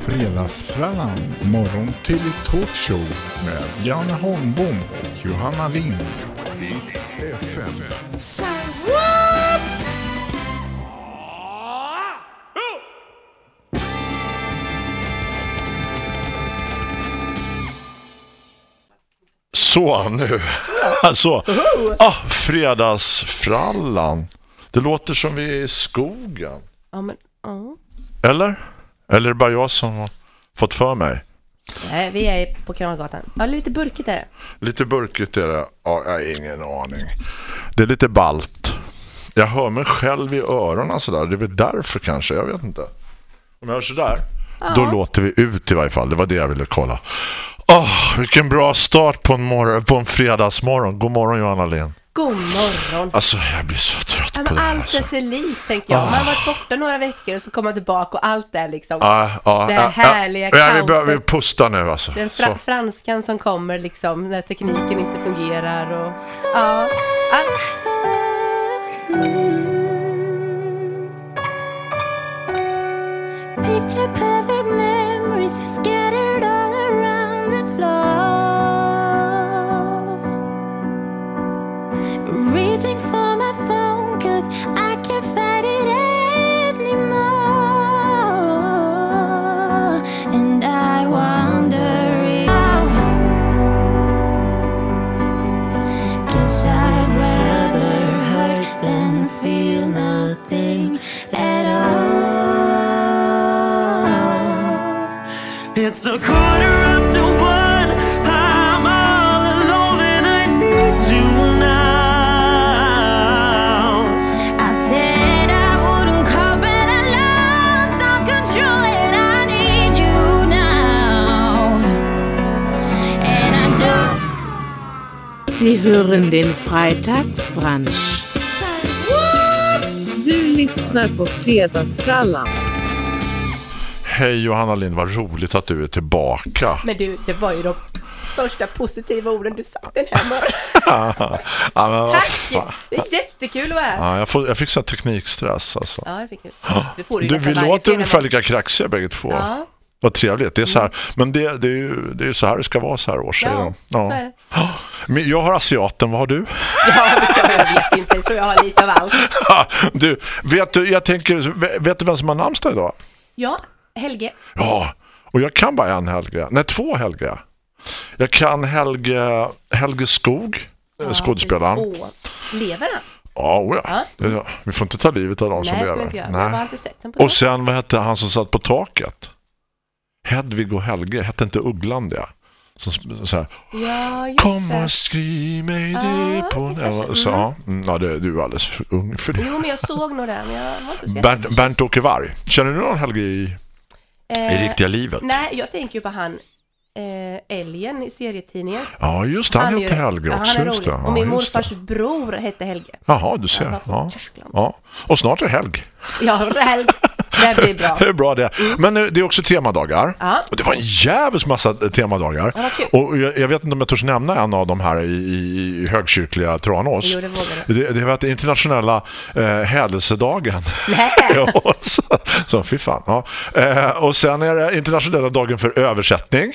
Fredagsfrallan, morgon till talkshow med Janne Holmbom och Johanna Lind. FM. Så, nu. Alltså, ah, fredagsfrallan. Det låter som vi är i skogen. Ja, men, ja. Eller? Eller är det bara jag som har fått för mig? Nej, vi är på Kanalgatan. Ja, lite burkigt är det. Lite burkigt är det. Ja, jag har ingen aning. Det är lite balt. Jag hör mig själv i öronen sådär. Det är väl därför kanske, jag vet inte. Om jag hör sådär, då låter vi ut i varje fall. Det var det jag ville kolla. Åh, vilken bra start på en, morgon, på en fredagsmorgon. God morgon Johanna Lind. God morgon. Alltså, jag blir så trött Ja, på men det här. allt är Alltså. sig likt, tänker jag. Man har varit borta några veckor och så kommer man tillbaka och allt är liksom Ja, ja, det ja, härliga ja, ja, vi kaoset. behöver pusta nu alltså. Den fra- Så. franskan som kommer liksom när tekniken inte fungerar och ja. Picture perfect memories scattered all around the floor. Reaching for cause I can't Sie hören den Freitagsbrunch. Du lyssnar på Fredagsfrallan. Hej Johanna Lind, vad roligt att du är tillbaka. Men du, det var ju de första positiva orden du sa den här morgonen. ja, Tack! Det är jättekul att vara här. Ja, jag, får, jag fick så här teknikstress alltså. Ja, det fick du. Det får du Du, vi låter ungefär lika kraxiga bägge två. Ja. Vad trevligt. Det är så här. Men det, det, är ju, det är så här det ska vara så här års. säger Ja, de. det. Men jag har asiaten, vad har du? Ja, jag vet inte. Jag tror jag har lite av allt. du, vet du, jag tänker, vet du vem som har namnsdag idag? Ja, Helge. Ja, och jag kan bara en Helge. Nej, två Helge. Jag kan Helge, Helge Skog, ja, skådespelaren. Lever han? Ja, oh ja. Ja. Vi får inte ta livet av de som Nej, lever. på Och sen, vad hette han som satt på taket? Hedvig och Helge, hette inte Uggland det? Som, så här, Ja, Kom det. och skriv mig det Ja, på... det Ja, kanske- så, ja, mm, ja, det, du är alldeles för ung för det. Jo, men jag såg nog det, jag inte sett Bernt, Bernt Åke Varg. Känner du någon Helge i, Eh, i riktiga livet? Nej, jag tänker ju på han eh, Älgen i serietidningen. Ja, just det. Han, heter ju- Helge ja, också. Han är Just det. Och min Ja, morfars det. bror hette Helge. Jaha, du ser. Han Ja. Ja. Och snart är det helg. Ja, det här, det blir bra. Det är bra det. Men det är också temadagar. Ja. Och det var en jävligt massa temadagar. Ja, och jag, jag vet inte om jag törs nämna en av de här i, i, högkyrkliga Tranås. Jo, det vågar du. Det, det var internationella eh, hädelsedagen. Ja, så, så fy fan. Ja. Eh, och sen är det internationella dagen för översättning.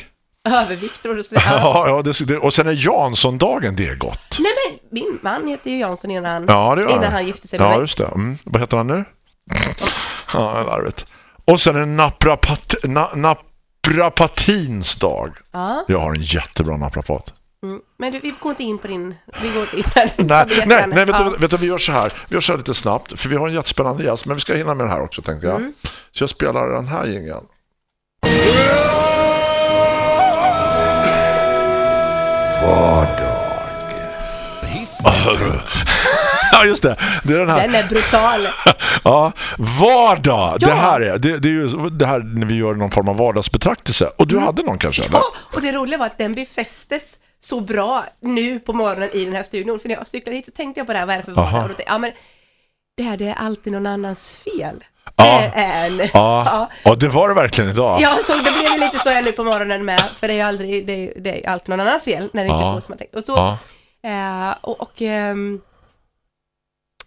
Övervikt, tror du. Ja, ja, det, det, och sen är Jansson-dagen, det är gott. Nej, men min man heter ju Jansson innan Ja, innan han gifte sig med Ja, mig. just det. Mm. Vad heter han nu? Ja, larvigt. Och sen är det naprapat, na, naprapatins dag. Ja. Jag har en jättebra naprapat. Mm. Men du, vi går inte in på din... Vi går inte in på din Nej, nej, nej vet, ja. du, vet du, vi gör så här. Vi gör så här lite snabbt, för vi har en jättespännande gäst, men vi ska hinna med det här också, tänkte jag. Mm. Så jag spelar den här jingeln. Ja, just det. Det är den här. Den är brutal. Ja, vardag. Ja. Det här är det, det är ju det här när vi gör någon form av vardagsbetraktelse. Och du hade någon kanske eller? Ja, och det roliga var att den befästes så bra nu på morgonen i den här studion. För när jag cyklade hit så tänkte jag på det här, vad är det för vardag? Och då tänkte jag, Ja, men det här det är alltid någon annans fel. Ja. Det är en... Ja. ja, det var det verkligen idag. Ja, så det blev ju lite så här nu på morgonen med, för det är ju aldrig, det är, det är alltid någon annans fel när det inte Ja. går som man tänkt. Och så, Ja. eh, och, och ehm,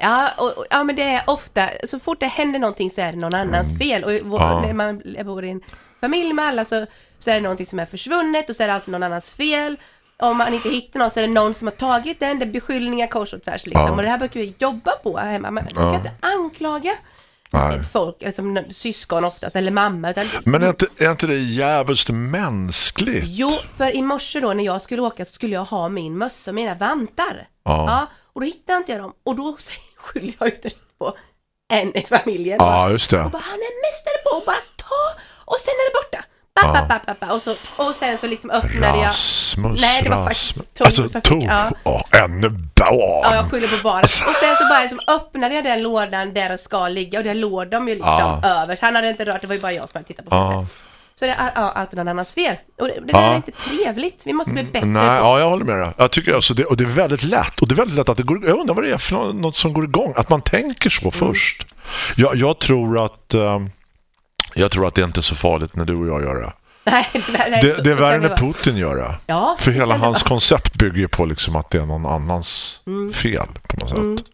Ja, och, och, ja, men det är ofta, så fort det händer någonting så är det någon annans fel. Och vår, Mm. Ja. när man bor i en familj med alla så, så är det någonting som är försvunnet och så är det alltid någon annans fel. Om man inte hittar någon så är det någon som har tagit den, det är beskyllningar kors och tvärs liksom. Ja. Och det här brukar vi jobba på här hemma. Man kan Ja. inte anklaga Nej. folk, alltså syskon oftast, eller mamma. Utan, Men är inte, är inte det jävligt mänskligt? Jo, för i morse då när jag skulle åka så skulle jag ha min mössa och mina vantar. Ja. och då hittade inte jag dem. Och då skyller jag ut direkt på en i familjen. Ja, just det. Och bara, han är mästare på att bara ta och sen är det borta. Ba, ba, ba, ba. Och, så, och sen så liksom öppnade jag. Rasmus, Nej, det var Rasmus. faktiskt Tor Alltså, Tor. ja. Åh, ännu barn. Ja, jag skyller på barnet. Alltså. Och sen så bara liksom öppnade jag den lådan där det ska ligga och där låg de ju liksom Ja. överst. Han hade inte rört, det var ju bara jag som hade tittat på Ja. fönstret. Så det är ja, alltid någon annans fel. Och det, det Ja. där är inte trevligt. Vi måste bli bättre Nej, på ja, jag håller med dig. Jag tycker alltså det, och det är väldigt lätt. Och det är väldigt lätt att det går, jag undrar vad det är för nå- något som går igång. Att man tänker så först. Jag, jag tror att ehm, jag tror att det är inte är så farligt när du och jag gör det. Nej, det, nej, Det, det är värre när. Putin gör det. Ja, För hela det hans koncept bygger på liksom att det är någon annans Mm. fel på något sätt.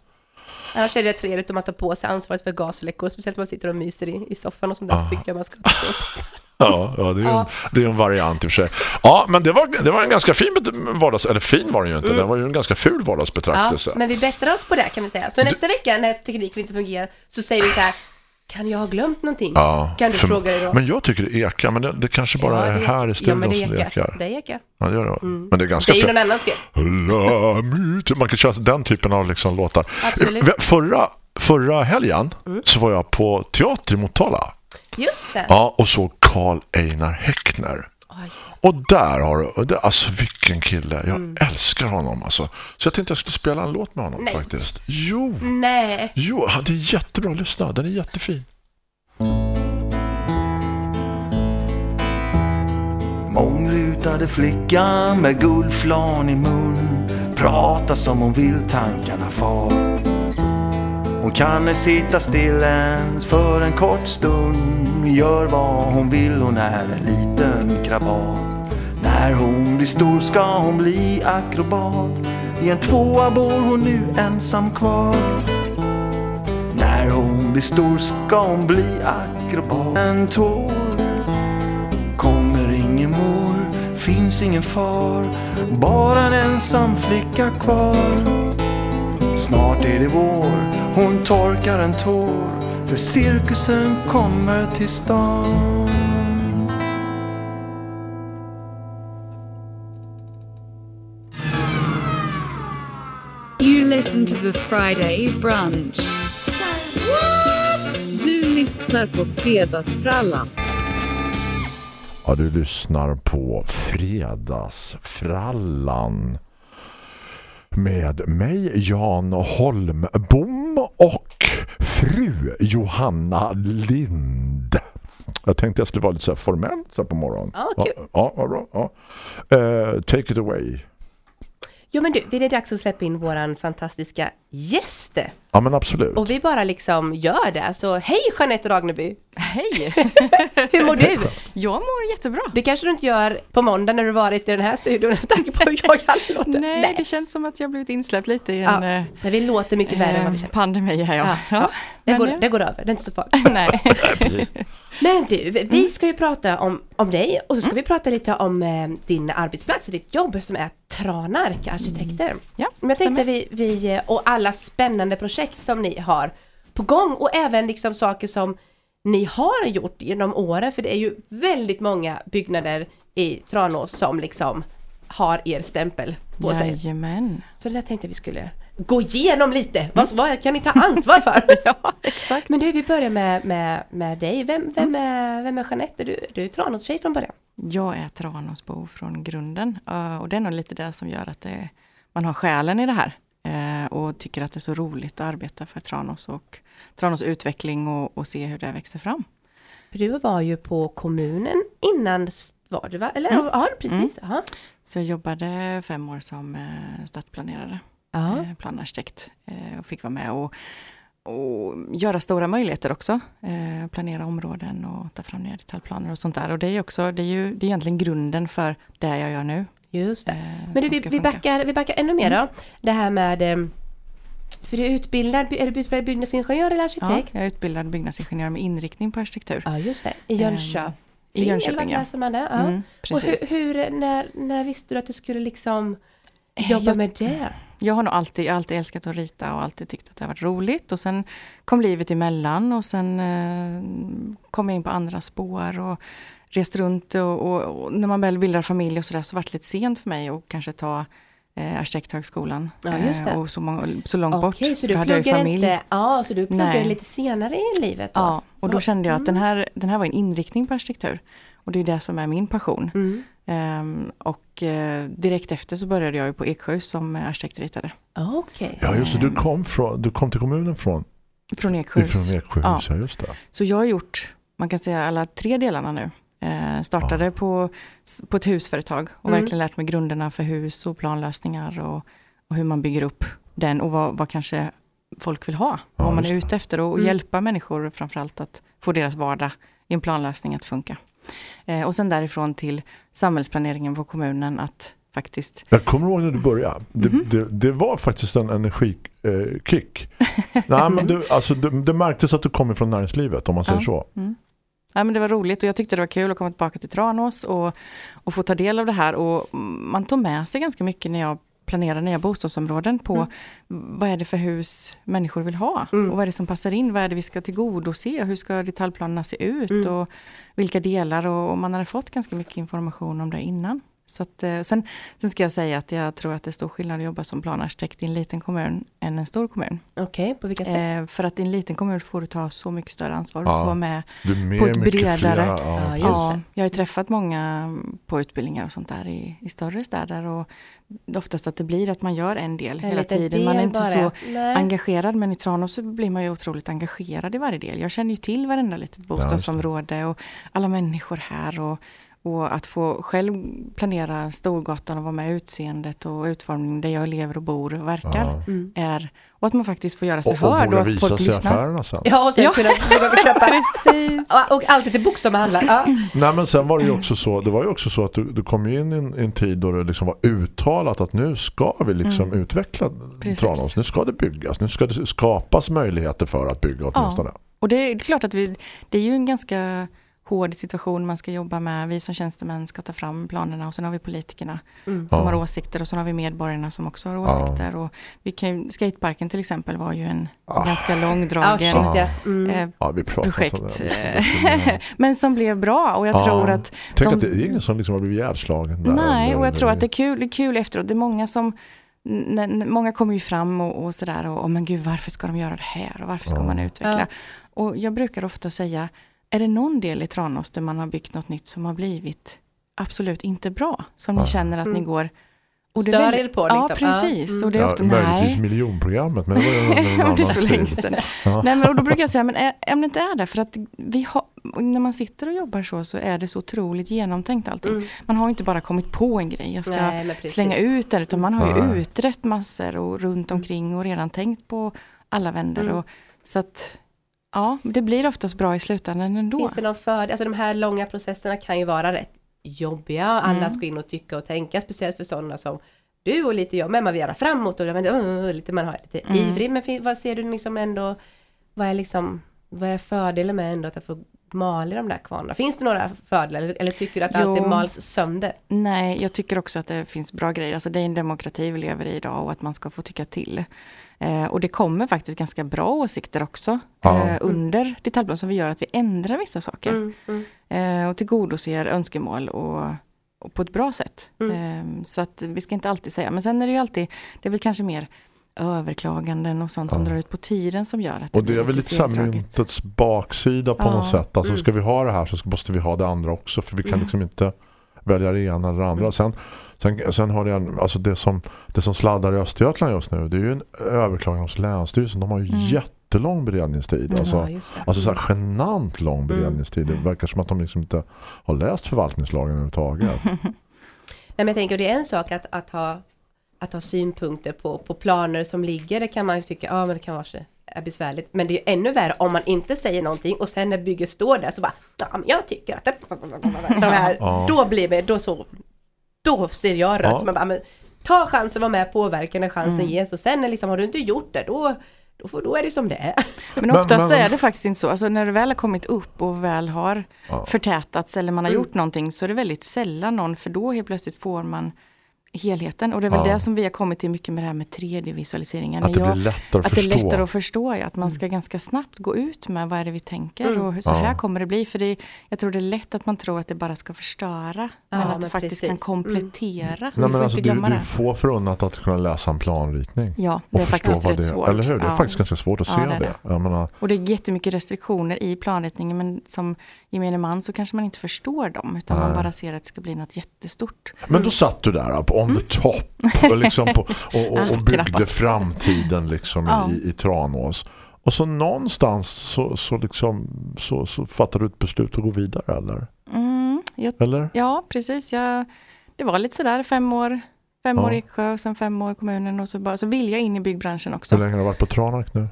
Annars är det trevligt om man tar på sig ansvaret för gasläckor, speciellt om man sitter och myser i, i soffan och sånt där, så tycker jag man ska ta på sig. Ja, ja, det, är Ja. En, det är en variant i och för sig. Ja, men det var, det var en ganska fin vardags... Eller fin var den ju inte. Det var ju en ganska ful Mm. Ja, vardagsbetraktelse. men vi bättrar oss på det kan vi säga. Så nästa vecka när tekniken inte fungerar så säger vi så här, kan jag ha glömt någonting? Ja, kan du för- fråga dig då? Men jag tycker det ekar, men det, det kanske bara Ja, är det- här i ja, studion det som det ekar. Det ekar. Ja, det gör det. Men det är Det ganska är ju någon annans fel. Man kan köra den typen av liksom låtar. Absolut. Mm. Förra, förra helgen så var jag på teater i Motala. Just det. Ja, och så Karl Einar Häckner. Oj. Och där har du, alltså vilken kille, jag Mm. älskar honom alltså. Så jag tänkte jag skulle spela en låt med honom Nej. faktiskt. Jo, Nej. jo, han- det är jättebra, lyssna, den är jättefin. Mångrutade flickan med guldflan i mun Pratar som hon vill, tankarna far Hon kan ej sitta still ens för en kort stund Gör vad hon vill, hon är en liten krabat. När hon blir stor ska hon bli akrobat. I en tvåa bor hon nu ensam kvar. När hon blir stor ska hon bli akrobat. En tår Kommer ingen mor, finns ingen far. Bara en ensam flicka kvar. Snart är det vår, hon torkar en tår. För cirkusen kommer till stan You listen to the Friday brunch. Du lyssnar på Fredagsfrallan. Ja, du lyssnar på Fredagsfrallan med mig Jan Holmbom och fru Johanna Lind. Jag tänkte jag skulle vara lite så formell så här på morgonen. Ja, kul. Ja, ja, bra. Ja. Eh, take it away. Jo men du, det är dags att släppa in våran fantastiska gäst. Ja, men absolut. Och vi bara liksom gör det. Så hej Jeanette Ragneby! Hej! Hur mår du? Jag mår jättebra. Det kanske du inte gör på måndag när du varit i den här studion med tanke på hur jag kan låta. Nej, det känns som att jag blivit insläppt lite i Ja, en eh, men vi låter mycket värre än vad vi eh, känner. pandemi här. Ja. Ja, Ja, ja. Det, går, eh, det går över, det är inte så farligt. Nej. Men du, vi ska ju prata om, om dig och så ska vi prata lite om eh, din arbetsplats och ditt jobb som är Tranark Arkitekter. Ja, Men jag tänkte stämmer. vi, vi, eh, och alla spännande projekt som ni har på gång och även liksom saker som ni har gjort genom åren, för det är ju väldigt många byggnader i Tranås som liksom har er stämpel på sig. Jajamän. Så det där tänkte vi skulle gå igenom lite. Vad, vad kan ni ta ansvar för? Ja, exakt. Men du, vi börjar med, med, med dig. Vem, vem, är, vem är Jeanette? Är du, du är Tranås-tjej från början? Jag är Tranåsbo från grunden och det är nog lite det som gör att det, man har själen i det här och tycker att det är så roligt att arbeta för Tranås och Tranås utveckling och, och se hur det växer fram. Du var ju på kommunen innan, var du va? Eller Mm. ja, precis. Ja. Så jag jobbade fem år som eh, stadsplanerare. Eh, planarkitekt eh, och fick vara med och, och göra stora möjligheter också. Eh, planera områden och ta fram nya detaljplaner och sånt där. Och det är också, det är ju det är egentligen grunden för det jag gör nu. Just det. Men du, vi, vi, backar, vi backar ännu mer då. Det här med För du är utbildad, är du utbildad byggnadsingenjör eller Ja, arkitekt? jag är utbildad byggnadsingenjör med inriktning på arkitektur. Ja, just det. I Jönköping. I Jönköping, ja. vart man det? Ja. Mm, och hur, hur när, när visste du att du skulle liksom jobba jag- med det? Jag har nog alltid, jag alltid älskat att rita och alltid tyckt att det har varit roligt. Och sen kom livet emellan och sen eh, kom jag in på andra spår och reste runt. Och, och, och när man väl bildar familj och sådär så var det lite sent för mig att kanske ta eh, arkitekthögskolan. Ja, just det. Eh, och så, många, så långt bort. Okej, så du familj. inte, ja, så du pluggar Nej. lite senare i livet då? Ja, och då kände jag att den här, den här var en inriktning på arkitektur. Och det är det som är min passion. Mm. Ehm, och eh, direkt efter så började jag ju på Eksjö som eh, arkitektritare. Okej. Ja, just det. Du kom, från, du kom till kommunen från, Från Eksjöhus. ifrån Eksjöhus. Ja. just det. Så jag har gjort, man kan säga alla tre delarna nu. Eh, startade på, på ett husföretag och Mm. verkligen lärt mig grunderna för hus och planlösningar och, och hur man bygger upp den och vad, vad kanske folk vill ha. Ja, vad man är ute efter och, och Mm. hjälpa människor framförallt att få deras vardag i en planlösning att funka. Eh, och sen därifrån till samhällsplaneringen på kommunen att faktiskt Jag kommer ihåg när du började. Det, Mhm. det, det var faktiskt en energikick. Nej, men det, alltså, det, det märktes att du kommer från näringslivet om man säger Ja. så. Mm. Ja, men det var roligt och jag tyckte det var kul att komma tillbaka till Tranås och, och få ta del av det här. Och man tog med sig ganska mycket när jag planerar nya bostadsområden på vad är det för hus människor vill ha Mm. och vad är det som passar in, vad är det vi ska tillgodose, hur ska detaljplanerna se ut Mm. och vilka delar och, och man hade fått ganska mycket information om det innan. Så att, eh, sen, sen ska jag säga att jag tror att det är stor skillnad att jobba som planarkitekt i en liten kommun än en stor kommun. Okej, på vilka sätt? Eh, för att i en liten kommun får du ta så mycket större ansvar, du Ja. får vara med Du med På ett bredare- flera. Ja, Ja. Jag har ju träffat många på utbildningar och sånt där i, i större städer och det är oftast att det blir att man gör en del En hela tiden. Man är inte bara. så Nej. engagerad men i Tranås så blir man ju otroligt engagerad i varje del. Jag känner ju till varenda litet bostadsområde och alla människor här och, och att få själv planera Storgatan och vara med i utseendet och utformningen där jag lever och bor och verkar Ja. Mm. är och att man faktiskt får göra sig Och, och hörd våga och att visa folk lyssnar. affärerna sen. Ja, och sen Ja. kunna köpa. Precis. Ja, och alltid till bokstavshandlar. Ja. Nej men sen var det ju också så det var ju också så att du, du kom ju in i en, en tid då det liksom var uttalat att nu ska vi liksom utveckla Mm. Precis. Tranås. Nu ska det byggas. Nu ska det skapas möjligheter för att bygga åtminstone. Och det är klart att vi, det är ju en ganska hård situation man ska jobba med. Vi som tjänstemän ska ta fram planerna och sen har vi politikerna Mm. som Ja. har åsikter och sen har vi medborgarna som också har Ja. åsikter. Och vi kan, skateparken till exempel var ju en Ah. ganska Ja, långdragen shit, ja. Mm. eh, Ja, projekt. det. men som blev bra och jag Ja. tror att Tänk de- att det är ingen som liksom har blivit ihjälslagen där. Nej, och jag tror att det är kul, det är kul efteråt. Det är många som Många kommer ju fram och, och sådär och, och men gud varför ska de göra det här och varför ska Ja. man utveckla? Ja. Och jag brukar ofta säga, är det någon del i Tranås där man har byggt något nytt som har blivit absolut inte bra? Som Ja. ni känner att ni Mm. går... Och det är Stör väldigt- er på Ja, liksom. precis. Ja, mm. Och det är Ja, ofta, möjligtvis nej. miljonprogrammet men det var ju Ja, det är så länge sedan. Ja. Nej, men, och då brukar jag säga, men är, om det inte är det, för att vi har, när man sitter och jobbar så, så är det så otroligt genomtänkt allting. Mm. Man har ju inte bara kommit på en grej, jag ska Nej, precis. slänga ut den, utan man har ju Nej. utrett massor och runt omkring och redan tänkt på alla vändor. Mm. Och, så att, ja, det blir oftast bra i slutändan ändå. Finns det någon fördel? Alltså de här långa processerna kan ju vara rätt jobbiga. Alla Mm. ska in och tycka och tänka, speciellt för sådana som du och lite jag, men man vill göra framåt och uh, lite, man har lite Mm. ivrig. Men vad ser du liksom ändå, vad är liksom, vad är fördelen med ändå att få mal i de där kvarnarna? Finns det några fördelar eller, eller tycker du att Jo. allt är mals sönder? Nej, jag tycker också att det finns bra grejer. Alltså det är en demokrati vi lever i idag och att man ska få tycka till. Eh, och det kommer faktiskt ganska bra åsikter också Ja. eh, under detaljplan som vi gör att vi ändrar vissa saker. Mm, mm. eh, och tillgodoser önskemål och, och på ett bra sätt. Mm. Eh, så att vi ska inte alltid säga, men sen är det ju alltid, det är väl kanske mer överklaganden och sånt som Ja. drar ut på tiden som gör att det Och det blir är väl lite myntets baksida på Ja. något sätt. Alltså Mm. ska vi ha det här så måste vi ha det andra också. För vi kan Mm. liksom inte välja det ena eller det andra. Sen, sen, sen har det alltså det som, det som sladdar i Östergötland just nu det är ju en överklagan hos Länsstyrelsen. De har ju Mm. jättelång beredningstid. Mm. Alltså, Ja, alltså så här genant lång Mm. beredningstid. Det verkar som att de liksom inte har läst förvaltningslagen överhuvudtaget. Nej, men jag tänker det är en sak att, att, ha, att ha synpunkter på, på planer som ligger. Det kan man ju tycka, ja men det kan vara så är besvärligt. Men det är ju ännu värre om man inte säger någonting och sen när bygget står där så bara, ja men jag tycker att det, de här, Ja. då blir det, då så, då ser jag rött. Ja. Man bara, men ta chansen, vara med, påverka när chansen Mm. ges och sen liksom, har du inte gjort det då, då, får, då är det som det är. Men oftast är det faktiskt inte så. Alltså när det väl har kommit upp och väl har Ja. förtätats eller man har gjort någonting så är det väldigt sällan någon, för då helt plötsligt får man helheten. Och det är väl Ja. det som vi har kommit till mycket med det här med 3D-visualiseringen. Att det Jag- blir lättare att, att det är lättare att förstå, ja, att man ska ganska snabbt gå ut med vad är det vi tänker Mm. och hur, så Ja. här kommer det bli. För det, jag tror det är lätt att man tror att det bara ska förstöra, men att det men faktiskt precis. kan komplettera. Vi Nej, får men alltså, du, du det. får förunnat att kunna läsa en planritning. Ja, det är faktiskt rätt det, svårt. Eller hur? Det är Ja. faktiskt ganska svårt att Ja, se det det. det. Menar, Och det är jättemycket restriktioner i planritningen men som gemene man så kanske man inte förstår dem utan man Nej. bara ser att det ska bli något jättestort. Men då satt du där på on the top och, liksom på, och, och, Mm. Och byggde knappast. framtiden liksom Ja. i, i Tranås. Och så någonstans så, så, liksom, så, så fattar du ett beslut att gå vidare, eller? Mm, jag, Eller? ja, precis. Jag, det var lite sådär fem år, fem Ja. år i Eksjö och sen fem år i kommunen och så, bara, så vill jag in i byggbranschen Hur också. länge har du varit på Tranark nu?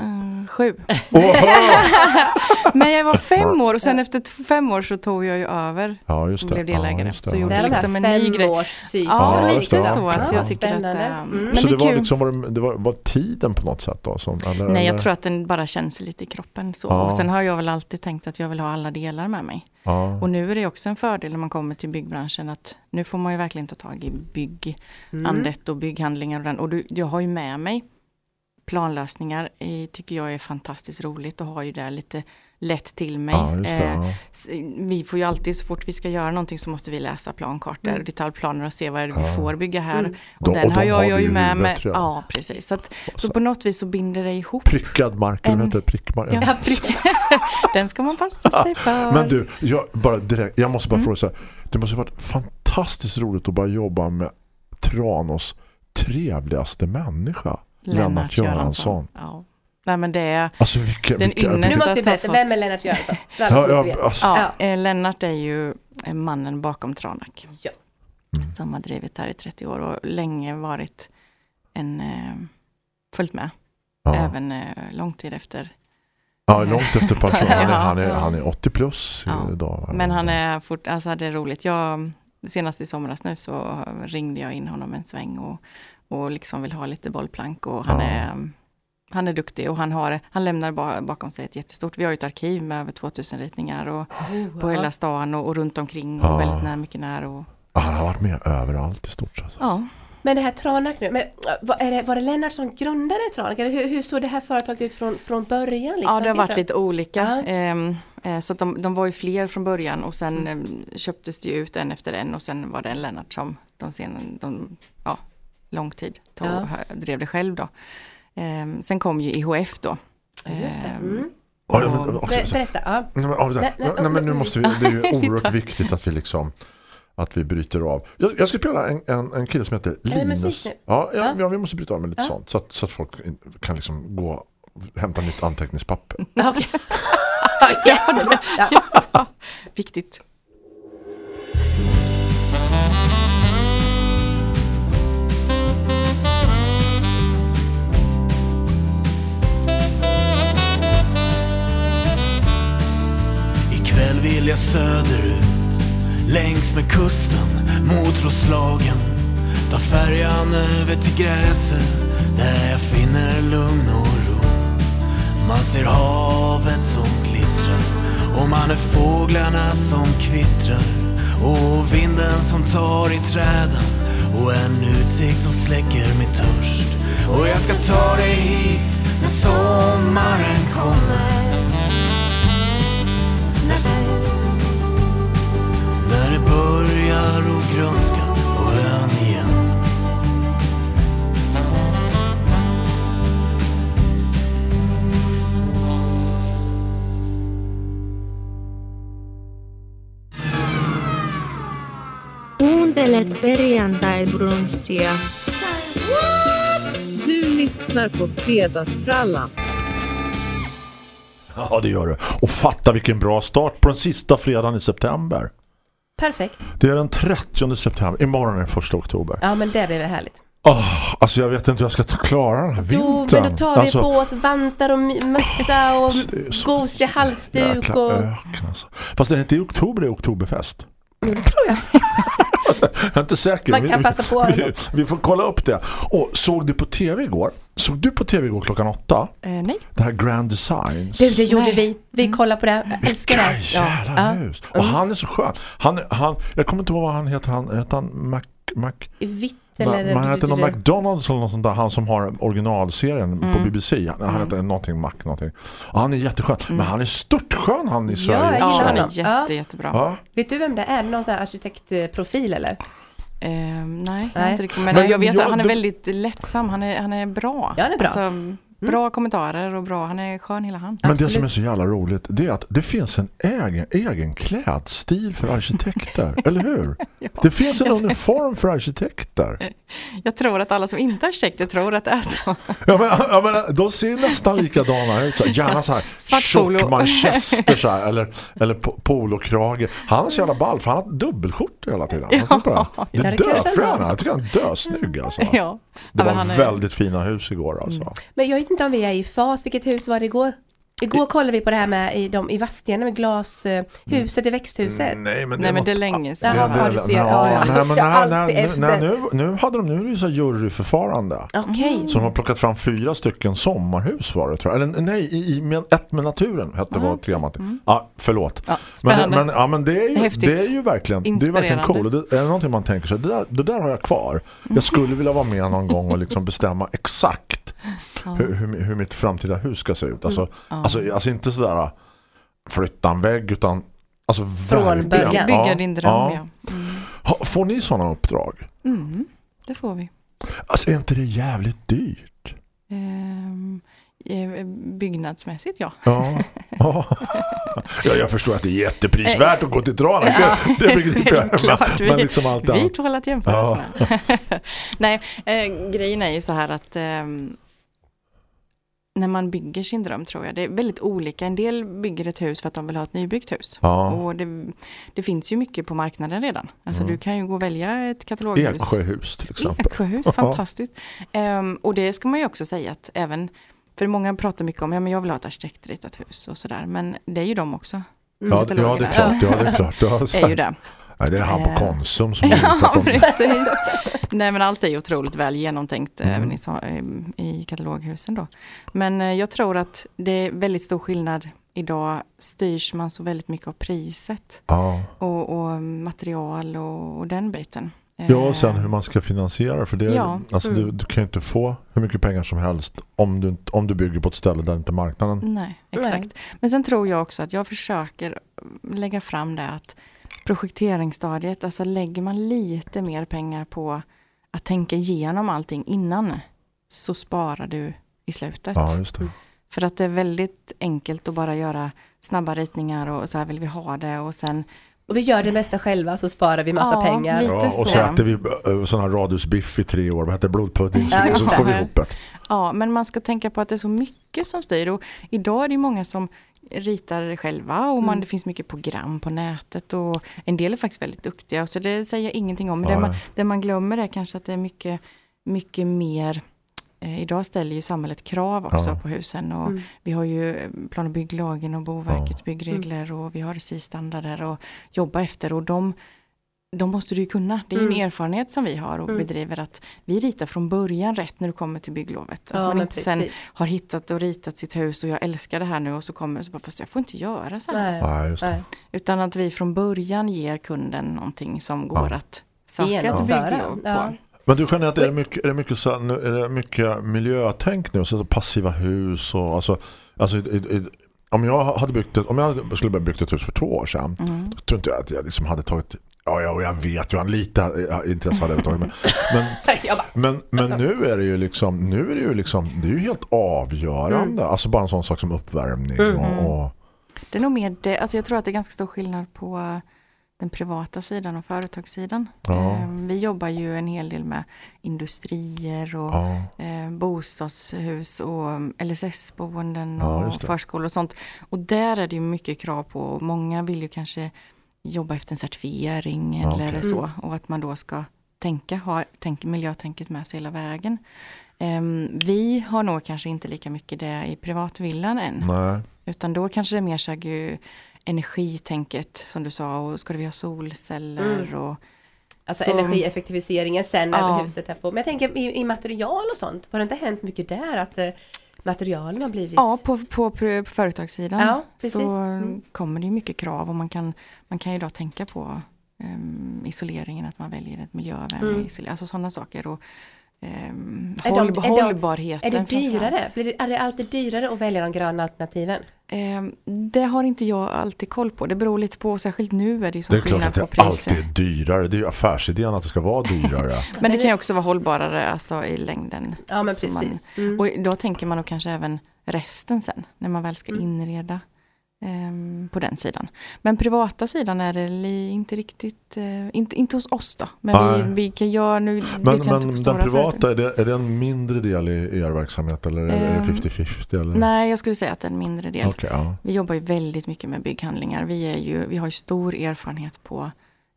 Uh, sju. Men jag var fem år och sen efter fem år så tog jag ju över. Ja, just det. Blev delägare. Ja, just det. Så gjorde Det är de liksom en ny grej. Ja, Ja, lite det. så att Ja. jag tycker att det, Mm. men Så det det var, liksom, var, det, det var, var tiden på något sätt då? Som, eller, Nej, jag tror att den bara känns lite i kroppen så. Ja. Och sen har jag väl alltid tänkt att jag vill ha alla delar med mig. Ja. Och nu är det också en fördel när man kommer till byggbranschen att nu får man ju verkligen ta tag i byggandet och bygghandlingar och den. Och du, jag har ju med mig planlösningar, i, tycker jag är fantastiskt roligt och har ju det lite lätt till mig. Ja, det. Eh, Ja. vi får ju alltid, så fort vi ska göra någonting så måste vi läsa plankartor och detaljplaner och se vad är det vi Ja. får bygga här. Mm. Och De- den och de har jag, har jag ju med mig. Ja, precis. Så, att, så så- på något vis så binder det ihop. Prickad mark, En- heter? Prickmark? Ja, prick. Den ska man passa sig för. Men du, jag, bara direkt, jag måste bara Mm. fråga så här. Det måste ha varit fantastiskt roligt att bara jobba med Tranås trevligaste människa. Lennart Göransson. Ja. Nej men det är, Alltså vilka, Den vilka, Nu måste vi ta berätta, vem är Lennart Göransson? Som ja, ja, alltså, ja, Ja. eh, Lennart är ju eh, mannen bakom Tranak. Ja. Mm. Som har drivit här i 30 år och länge varit en, eh, följt med. ja. Även eh, lång tid efter. ja, långt efter pension. Han han är, han är 80 plus Ja. idag. Men han är fort, alltså det är roligt. Jag, senast i somras nu så ringde jag in honom en sväng och, och liksom vill ha lite bollplank och han Ja. är han är duktig och han, har, han lämnar ba- bakom sig ett jättestort, vi har ju ett arkiv med över 2000 ritningar och på hela stan och, och runt omkring och Ja. väldigt nära, mycket nära. Och, Ja, Han har varit med överallt i stort sett. ja. Men det här Tranark nu, men, äh, var, är det, var det Lennart som grundade Tranark? Eller hur, hur såg det här företaget ut från, från början? Liksom? ja, det har varit lite olika. Ja. Ehm, eh, så att de, de var ju fler från början och sen Mm. em, köptes det ut en efter en och sen var det en Lennart som de sen, de, ja, lång tid tog, Ja. drev det själv då. Ehm, sen kom ju IHF då. Ehm. Ja, ja, och- också- Ber, berätta, ja. Nej, men, ja, Nej, nej, nej, men nu måste vi, det är ju oerhört viktigt att vi liksom att vi bryter av. Jag, jag ska spela en, en, en kille som heter Linus. Ja, ja, Ja. ja, vi måste bryta av med lite Ja. sånt så att, så att folk kan liksom gå och hämta nytt anteckningspapper. Ja, okej. Jättebra. Ja. Viktigt. Vill jag söderut. Längs med kusten mot Roslagen. Ta färjan över till gräset Där jag finner lugn och ro. Man ser havet som glittrar Och man hör fåglarna som kvittrar. Och vinden som tar i träden Och en utsikt som släcker min törst. Och jag ska ta dig hit när sommaren kommer. När det börjar att grönska på ön igen Kuuntelet perjantai-brunssia. Du lyssnar på Fredagsfrallan. Ja, det gör det. Och fatta vilken bra start på den sista fredagen i september. Perfekt. Det är den 30 september. Imorgon är den 1 oktober. Ja, men det blir väl härligt. Oh, alltså jag vet inte hur jag ska klara den här Jo, vintern. men då tar vi alltså, på oss vantar och mössa och det gosig halsduk och... öken, alltså. Fast det är inte i oktober, det är oktoberfest. Jag är inte säker. Man Vi- kan passa på vi, honom. vi får kolla upp det. Och såg du på tv igår? Såg du på tv igår klockan åtta? Eh, nej, Det här Grand Designs. Du, det gjorde Nej. vi. Vi kollade på det. Jag älskar det. jävla Ja. hus. Och han är så skön. Han, han, jag kommer inte ihåg vad han heter. Han heter han Mac... Mac I vitt Ma- eller... man heter någon du- McDonalds eller något sånt där. Han som har originalserien på Mm. BBC. Han, han heter någonting Mac någonting. Och han är jätteskön. Men han är störtskön han i Sverige ja, gillar han är honom. Ja. jätte, jättebra. Ja. Vet du vem det är? Någon sån här arkitektprofil eller? Eh, nej, jag Nej. har inte riktigt, men, Men jag vet jag- att han är väldigt lättsam. Han är, han är bra. Ja, han är bra. Alltså, bra kommentarer och bra. Han är skön hela han. Men det Absolut. som är så jävla roligt det är att det finns en egen, egen klädstil för arkitekter, eller hur? Det finns en uniform för arkitekter. Jag tror att alla som inte är arkitekter tror att det är så. Ja, men, jag menar, de ser nästan likadana ut. Så, gärna så här tjock manchester så här, eller, eller po- polokrage. Han är så jävla ball för han har dubbelskjortor hela tiden. Ja. Det? Det Ja, är det har. Jag tycker han är dösnygg alltså. Ja. Det Ja, men var är- väldigt fina hus igår alltså. Men jag vet inte om vi är i fas. Vilket hus var det igår? Igår kollade vi på det här med i, de, i Vadstena med glashuset i växthuset. Nej, men Nej, men det är länge sedan. Jaha, Det- ja, det- du ser. nej, Ja, ja. nej, men Jag är nej, nej, alltid nu- efter. nej, nu, nu hade de nu är det så juryförfarande. Okej. Så de har plockat fram fyra stycken sommarhus var det tror jag. Eller nej, i, i med, ett med naturen hette var temat. Ja, förlåt. Ja, Men, men, ja, men det är ju, Häftigt. det är ju verkligen, det är verkligen cool. Det är någonting man tänker sig, det där, det där har jag kvar. Jag skulle vilja vara med någon gång och liksom bestämma exakt hur, hur, hur mitt framtida hus ska se ut. Alltså, alltså, alltså inte sådär flytta en vägg utan alltså Från början. Bygga Ja, din dröm, ja. Mm. Får ni sådana uppdrag? Mm, det får vi. Alltså är inte det jävligt dyrt? Eh, byggnadsmässigt, ja. Ja. ja. ja, jag förstår att det är jätteprisvärt att gå till Tranen. Det, det begriper jag. Klart, vi- men liksom allt Vi tål att jämföra oss Ja. med. Nej, eh, grejen är ju så här att ehm, när man bygger sin dröm tror jag, det är väldigt olika. En del bygger ett hus för att de vill ha ett nybyggt hus. Ja. Och det, det finns ju mycket på marknaden redan. Alltså Mm. du kan ju gå och välja ett kataloghus. Eksjöhus till exempel. Eksjöhus, fantastiskt. Ehm, och det ska man ju också säga att även, för många pratar mycket om, ja men jag vill ha ett arkitektritat hus och sådär, men det är ju de också. Ja, det- ja, det är klart. Ja, det är klart. Ja, är ju det. Nej, det är han på Eh. Konsum som har Ja, dem. precis. Nej, men allt är ju otroligt väl genomtänkt Mm. även i, i kataloghusen då. Men eh, jag tror att det är väldigt stor skillnad. Idag styrs man så väldigt mycket av priset Ja. och, och material och, och den biten. ja, och Eh, sen hur man ska finansiera. För det, är- Ja. alltså, du, du kan ju inte få hur mycket pengar som helst om du, om du bygger på ett ställe där inte marknaden... Nej, exakt. Men sen tror jag också att jag försöker lägga fram det att projekteringsstadiet, alltså lägger man lite mer pengar på att tänka igenom allting innan så sparar du i slutet. Ja, just det. För att det är väldigt enkelt att bara göra snabba ritningar och så här vill vi ha det och sen Och vi gör det mesta själva så sparar vi massa Ja, pengar. lite Ja, och så. så äter vi sån här radhusbiff i tre år. Vad heter blodpudding? Så, Ja, så det. får vi ihop det. Ja, men man ska tänka på att det är så mycket som styr. Och idag är det många som ritar själva och man, Mm. det finns mycket program på nätet och en del är faktiskt väldigt duktiga. Så det säger jag ingenting om. Men det Nej. man, det man glömmer är kanske att det är mycket, mycket mer eh, Idag ställer ju samhället krav också Ja. på husen och Mm. vi har ju eh, plan- och bygglagen och Boverkets byggregler och vi har SI-standarder att jobba efter och de, de måste du ju kunna. Det är ju en Mm. erfarenhet som vi har och Mm. bedriver att vi ritar från början rätt när du kommer till bygglovet. Att Ja, man inte sen precis. har hittat och ritat sitt hus och jag älskar det här nu och så kommer det så bara fast jag får inte göra så här. Nej. Ja, just det. Nej. Utan att vi från början ger kunden någonting som går Ja. att söka ett bygglov på. Ja. Men du känner att det är mycket, är det mycket, så, är det mycket miljötänk nu? Så passiva hus och alltså, alltså i, i, om jag hade byggt ett, om jag skulle börja byggt ett hus för två år sedan Mm. då tror inte jag att jag liksom hade tagit Ja, ja, och jag vet ju han lite intresse hade men, men, men, men nu är det ju liksom nu är det ju liksom det är ju helt avgörande. Alltså bara en sån sak som uppvärmning Mm. och, och Det är nog mer det, alltså jag tror att det är ganska stor skillnad på den privata sidan och företagssidan. Ja. Eh, Vi jobbar ju en hel del med industrier och ja, eh, bostadshus och mm, LSS-boenden Ja, och förskolor och sånt. Och där är det ju mycket krav på, och många vill ju kanske jobba efter en certifiering Ja, eller okej. så. Och att man då ska tänka, ha tänk, miljötänket med sig hela vägen. Ehm, vi har nog kanske inte lika mycket det i privatvillan än. nej. Utan då kanske det är mer så här, gud, energitänket som du sa och ska vi ha solceller Mm. och Alltså Så- energieffektiviseringen sen Ja. över huset här på. Men jag tänker i, i material och sånt. Har det inte hänt mycket där att eh, materialen har blivit? Ja, på, på, på företagssidan Ja, så Mm. kommer det ju mycket krav och man kan, man kan ju idag tänka på um, isoleringen, att man väljer ett miljövänlig Mm. isolering, alltså sådana saker. Och, um, Är de- håll, är de- hållbarheten Är det dyrare? Blir det, är det alltid dyrare att välja de gröna alternativen? Ehm, det har inte jag alltid koll på. Det beror lite på, särskilt nu är det ju så Det är klart skillnad att det på priser. alltid är dyrare. Det är ju affärsidén att det ska vara dyrare. Men det kan ju också vara hållbarare alltså, i längden. Ja men Så man- precis. Mm. Och då tänker man då kanske även resten sen, när man väl ska Mm. inreda på den sidan. Men privata sidan är det inte riktigt, eh, inte, inte hos oss då. Men vi, vi kan göra nu, Men, men den privata, är det, är det en mindre del i er verksamhet eller är det Ehm, 50-50? Eller? Nej, jag skulle säga att det är en mindre del. Okej, ja. Vi jobbar ju väldigt mycket med bygghandlingar. Vi, är ju, vi har ju stor erfarenhet på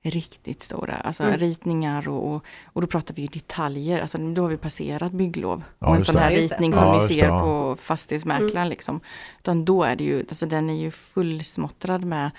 riktigt stora, alltså Mm. ritningar och, och, och då pratar vi ju detaljer. Alltså då har vi passerat bygglov. Ja, och en sån här ritning som Ja, ni ser det, på fastighetsmäklaren liksom. Utan då är det ju, alltså den är ju fullsmottrad med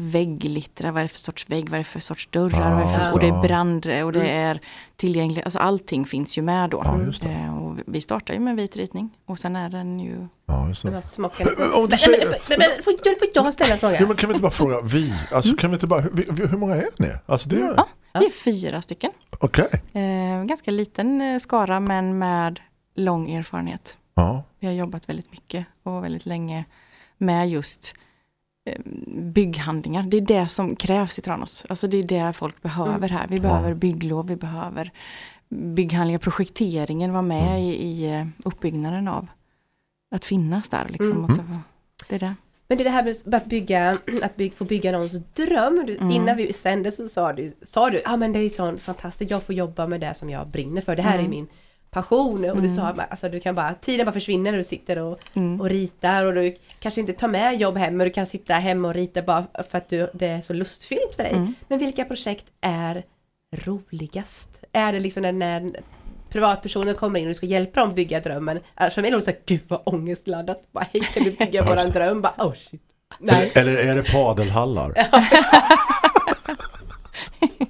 vägglittra, vad är det för sorts vägg, vad är det för sorts dörrar, Ja, vad är det för, och det är brand och det är tillgängligt, alltså allting finns ju med då. Det. Eh, och vi startar ju med en vit ritning och sen är den ju Ja, just Det smocken. Om du Men, men, säger- men, men, får, jag- får jag ställa en fråga? Jo, men kan vi inte bara fråga vi? Alltså, kan vi inte bara, hur, hur många är ni? Alltså, det är, Mm. Ja. Vi är fyra stycken. Okej. Eh, ganska liten eh, skara men med lång erfarenhet. Ja. Vi har jobbat väldigt mycket och väldigt länge med just bygghandlingar. Det är det som krävs i Tranås. Alltså det är det folk behöver här. Vi behöver bygglov, vi behöver bygghandlingar, projekteringen var med i, i eh, uppbyggnaden av att finnas där. Liksom. Mm. Det, var- det är det. Men det är det här med att bygga, att bygga, få bygga någons dröm. Du, Mm. Innan vi sände så sa du, sa du, ja ah, men det är sån fantastiskt, jag får jobba med det som jag brinner för. Det här är Mm. min passion. Och du Mm. sa, alltså du kan bara, tiden bara försvinner när du sitter och, Mm. och ritar och du kanske inte tar med jobb hem, men du kan sitta hemma och rita bara för att du, det är så lustfyllt för dig. Mm. Men vilka projekt är roligast? Är det liksom när, när privatpersoner kommer in och du ska hjälpa dem bygga drömmen? Alltså för mig är det så här, gud vad ångestladdat. Bara, hej kan du bygga våran dröm? Bara, oh shit. Nej. Eller är det padelhallar?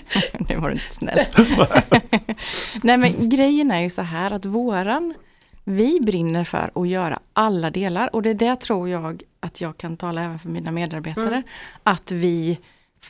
Nu var du inte snäll. Nej men grejen är ju så här att våran, vi brinner för att göra alla delar och det är det tror jag att jag kan tala även för mina medarbetare. Mm. Att vi,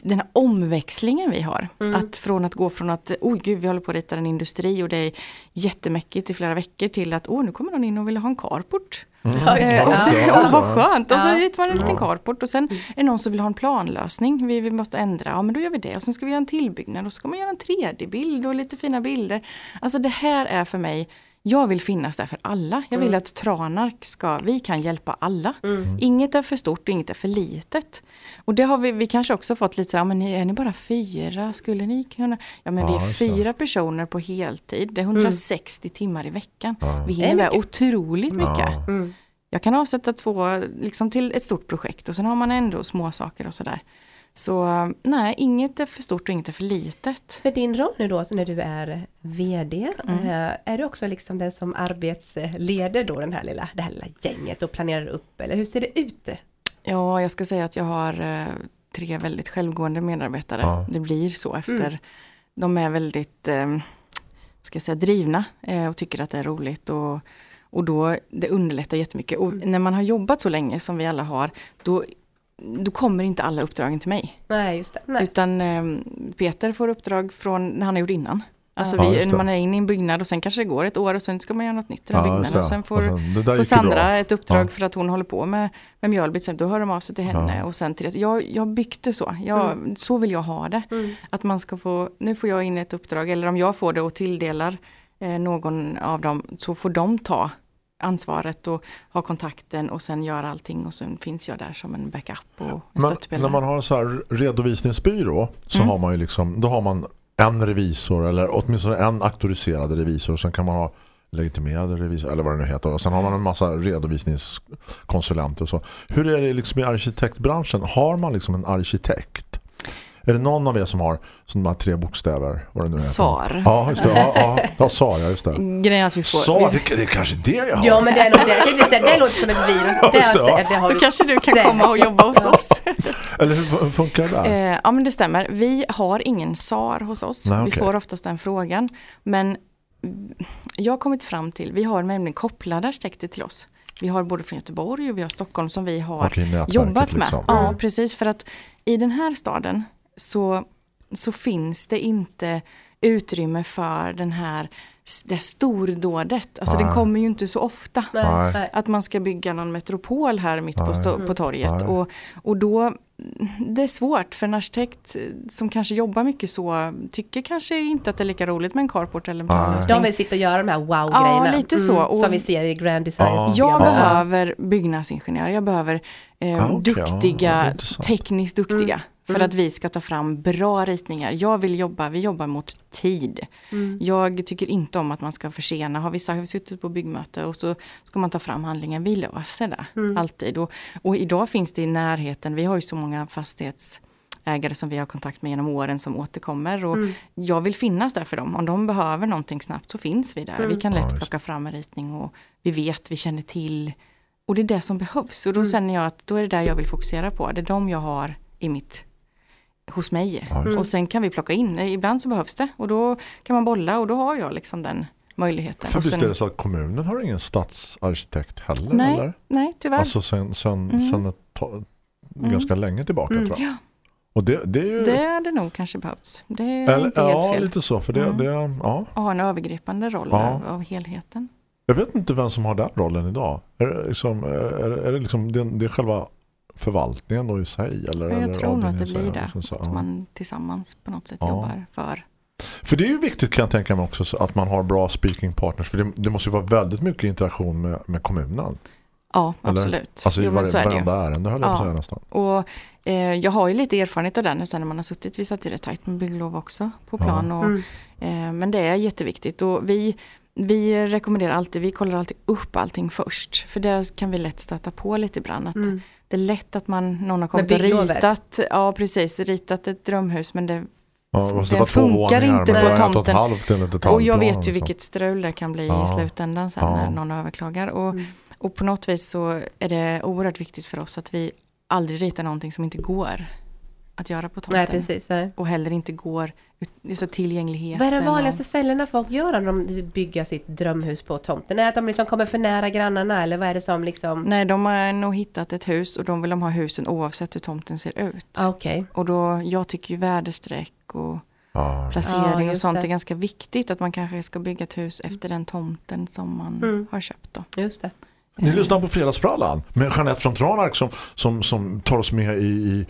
den här omväxlingen vi har, Mm. att från att gå från att oj gud vi håller på att rita en industri och det är jättemäckigt i flera veckor till att åh nu kommer någon in och vill ha en carport. Det. Eh, och så, Ja, åh, vad ja. skönt! Och så ritar man en liten carport och sen är det någon som vill ha en planlösning. Vi, vi måste ändra, ja men då gör vi det. Och sen ska vi göra en tillbyggnad och så ska man göra en 3D-bild och lite fina bilder. Alltså det här är för mig, jag vill finnas där för alla. Jag vill att Tranark ska, vi kan hjälpa alla. Inget är för stort och inget är för litet. Och det har vi, vi kanske också fått lite så här, men ni- är ni bara fyra? Skulle ni kunna? Ja men vi Ja, är just det. fyra personer på heltid. Det är 160 timmar i veckan. Ja. Vi Det är hinner med otroligt mycket. Ja. Mm. Jag kan avsätta två liksom till ett stort projekt och sen har man ändå små saker och sådär. Så nej, inget är för stort och inget är för litet. För din roll nu då, så när du är VD, Mm. eh, är du också liksom den som arbetsleder då den här lilla, det här lilla gänget och planerar upp, eller hur ser det ut? Ja, jag ska säga att jag har eh, tre väldigt självgående medarbetare. Ja. Det blir så efter, de är väldigt, eh, ska jag säga, drivna och tycker att det är roligt. Och, och då, det underlättar jättemycket. Och när man har jobbat så länge som vi alla har, då, då kommer inte alla uppdragen till mig. Nej, just det. Nej. Utan eh, Peter får uppdrag från när han har gjort innan. Alltså Ja, vi, man är inne i en byggnad och sen kanske det går ett år och sen ska man göra något nytt i den Ja, byggnaden. Och sen får, Och sen, det där får Sandra bra. ett uppdrag Ja. för att hon håller på med, med Mjölbit. Sen Då hör de av sig till henne Ja. och sen till det. Jag, jag byggt det så. Jag, Så vill jag ha det. Mm. Att man ska få, nu får jag in ett uppdrag eller om jag får det och tilldelar eh, någon av dem så får de ta ansvaret och ha kontakten och sen göra allting och sen finns jag där som en backup och en Men när man har en så här redovisningsbyrå så Mm. har man ju liksom, då har man en revisor eller åtminstone en auktoriserad revisor. Sen kan man ha legitimerade revisor eller vad det nu heter. Och sen har man en massa redovisningskonsulenter och så. Hur är det liksom i arkitektbranschen? Har man liksom en arkitekt? Är det någon av er som har som de här tre bokstäver? Vad det nu är? SAR. Ja, just det. Ja, ja, ja SAR, ja, just det. Grejen att vi får... SAR, vi, det, det är kanske det jag har. Ja men det är nog det. Tänkte säga, det låter som ett virus. Ja, Det, det, det har då du kanske du kan komma och jobba hos oss. Eller hur, hur funkar det där? Eh, ja men det stämmer. Vi har ingen SAR hos oss. Nej, Vi okej. får oftast den frågan. Men jag har kommit fram till, vi har nämligen kopplade arkitekter till oss. Vi har både från Göteborg och vi har Stockholm som vi har Okej, jobbat med. liksom. Ja, precis. För att i den här staden så, så finns det inte utrymme för den här, det stordådet. Alltså Nej. den kommer ju inte så ofta. Nej. Att man ska bygga någon metropol här mitt på, Nej. på torget. Och, och då, det är svårt för en arkitekt som kanske jobbar mycket så, tycker kanske inte att det är lika roligt med en carport eller en Nej. betallösning. De vill sitta och göra de här wow-grejerna. Ja, lite så. Och- som vi ser i Grand Design. Ja. Jag Ja. behöver byggnadsingenjörer, jag behöver eh, Ah, ja, duktiga, intressant. tekniskt duktiga. För Mm. att vi ska ta fram bra ritningar. Jag vill jobba, vi jobbar mot tid. Mm. Jag tycker inte om att man ska försena. Har vi, sagt- har vi suttit på byggmöte och så ska man ta fram handlingen. Vi löser det, Mm. alltid. Och, och idag finns det i närheten, vi har ju så många fastighetsägare som vi har kontakt med genom åren som återkommer. Och Mm. Jag vill finnas där för dem. Om de behöver någonting snabbt så finns vi där. Mm. Vi kan Ja, lätt just plocka fram en ritning och vi vet, vi känner till. Och det är det som behövs. Och då Mm. känner jag att då är det där jag vill fokusera på. Det är de jag har i mitt hos mig. Ja, Och sen kan vi plocka in, ibland så behövs det. Och då kan man bolla och då har jag liksom den möjligheten. För och visst är det så att kommunen har ingen stadsarkitekt heller? nej, Eller? nej, tyvärr. Alltså sen, sen, Mm. sen ett ta- ganska länge tillbaka Mm. tror jag. Ja. Och det, det är ju... det hade nog kanske behövts. Det är eller, inte helt ja, fel. lite så. För det, Mm. det, ja. Att ha en övergripande roll Ja. av, av helheten. Jag vet inte vem som har den rollen idag. Är det, liksom, är, är det liksom det, det är själva förvaltningen då i sig? Eller, Jag eller tror nog att det i blir det. Så- Att ja. man tillsammans på något sätt Ja. jobbar för. För det är ju viktigt kan jag tänka mig också så att man har bra speaking partners. För det, det måste ju vara väldigt mycket interaktion med, med kommunen. Ja, Eller? absolut. Alltså i Jo, så varje, är det ju. varenda ärende höll jag på att Ja. säga nästan. Och eh, jag har ju lite erfarenhet av den sen när man har suttit, vi satt ju rätt tajt med bygglov också på Ja. plan. Och, Mm. eh, men det är jätteviktigt och vi, vi rekommenderar alltid, vi kollar alltid upp allting först. För det kan vi lätt stöta på lite ibland. Att Mm. Det är lätt att man, någon har kommit och ritat, ja precis, ritat ett drömhus men det, Ja, Den funkar inte på ett och ett tomten. halvt eller ett och jag vet ju liksom. vilket strul det kan bli Ja. i slutändan sen Ja. när någon överklagar. Och, Mm. och på något vis så är det oerhört viktigt för oss att vi aldrig ritar någonting som inte går att göra på tomten. Nej, precis. Nej. Och heller inte går, så tillgängligheten. Vad är och- vanligaste fällorna folk gör när de bygga sitt drömhus på tomten? Är det att de liksom kommer för nära grannarna eller vad är det som liksom... Nej, de har nog hittat ett hus och de vill de ha husen oavsett hur tomten ser ut. Ah, Okej. Och då, jag tycker ju väderstreck och placering Ja, och sånt det. är ganska viktigt. Att man kanske ska bygga ett hus efter den tomten som man Mm. har köpt då. Just det. Ni lyssnar på Fredagsfrallan med Jeanette från Tranark som, som, som tar oss med i, i,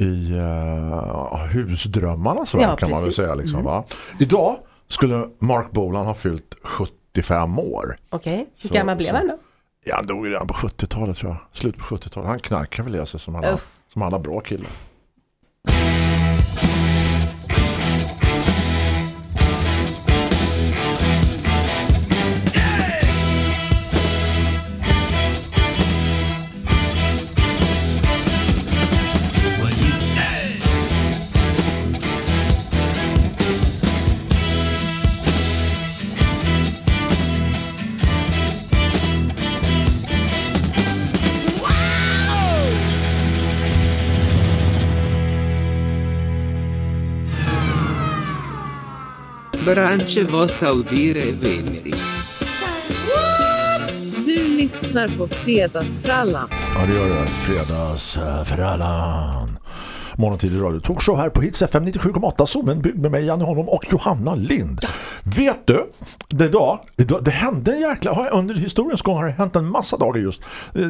i uh, husdrömmarna så Ja, kan man väl säga. Liksom, Mm. Idag skulle Mark Bolan ha fyllt 75 år. Okej. Hur Så- gammal blev han då? Ja, han dog redan på 70-talet tror jag. Slut på 70-talet. Han knarkar väl i sig som alla, Uff. som alla bra killar. Branche vos audire veneris. Du lyssnar på Fredagsfrallan. Ja, det gör det. Fredagsfrallan. Morgontid i radio. Talkshow här på Hits FM 97,8. Zoomen byggd med mig, Janne Holm och Johanna Lind. Vet du, det, idag, idag, det hände en jäkla... har- Under historiens gång har det hänt en massa dagar just,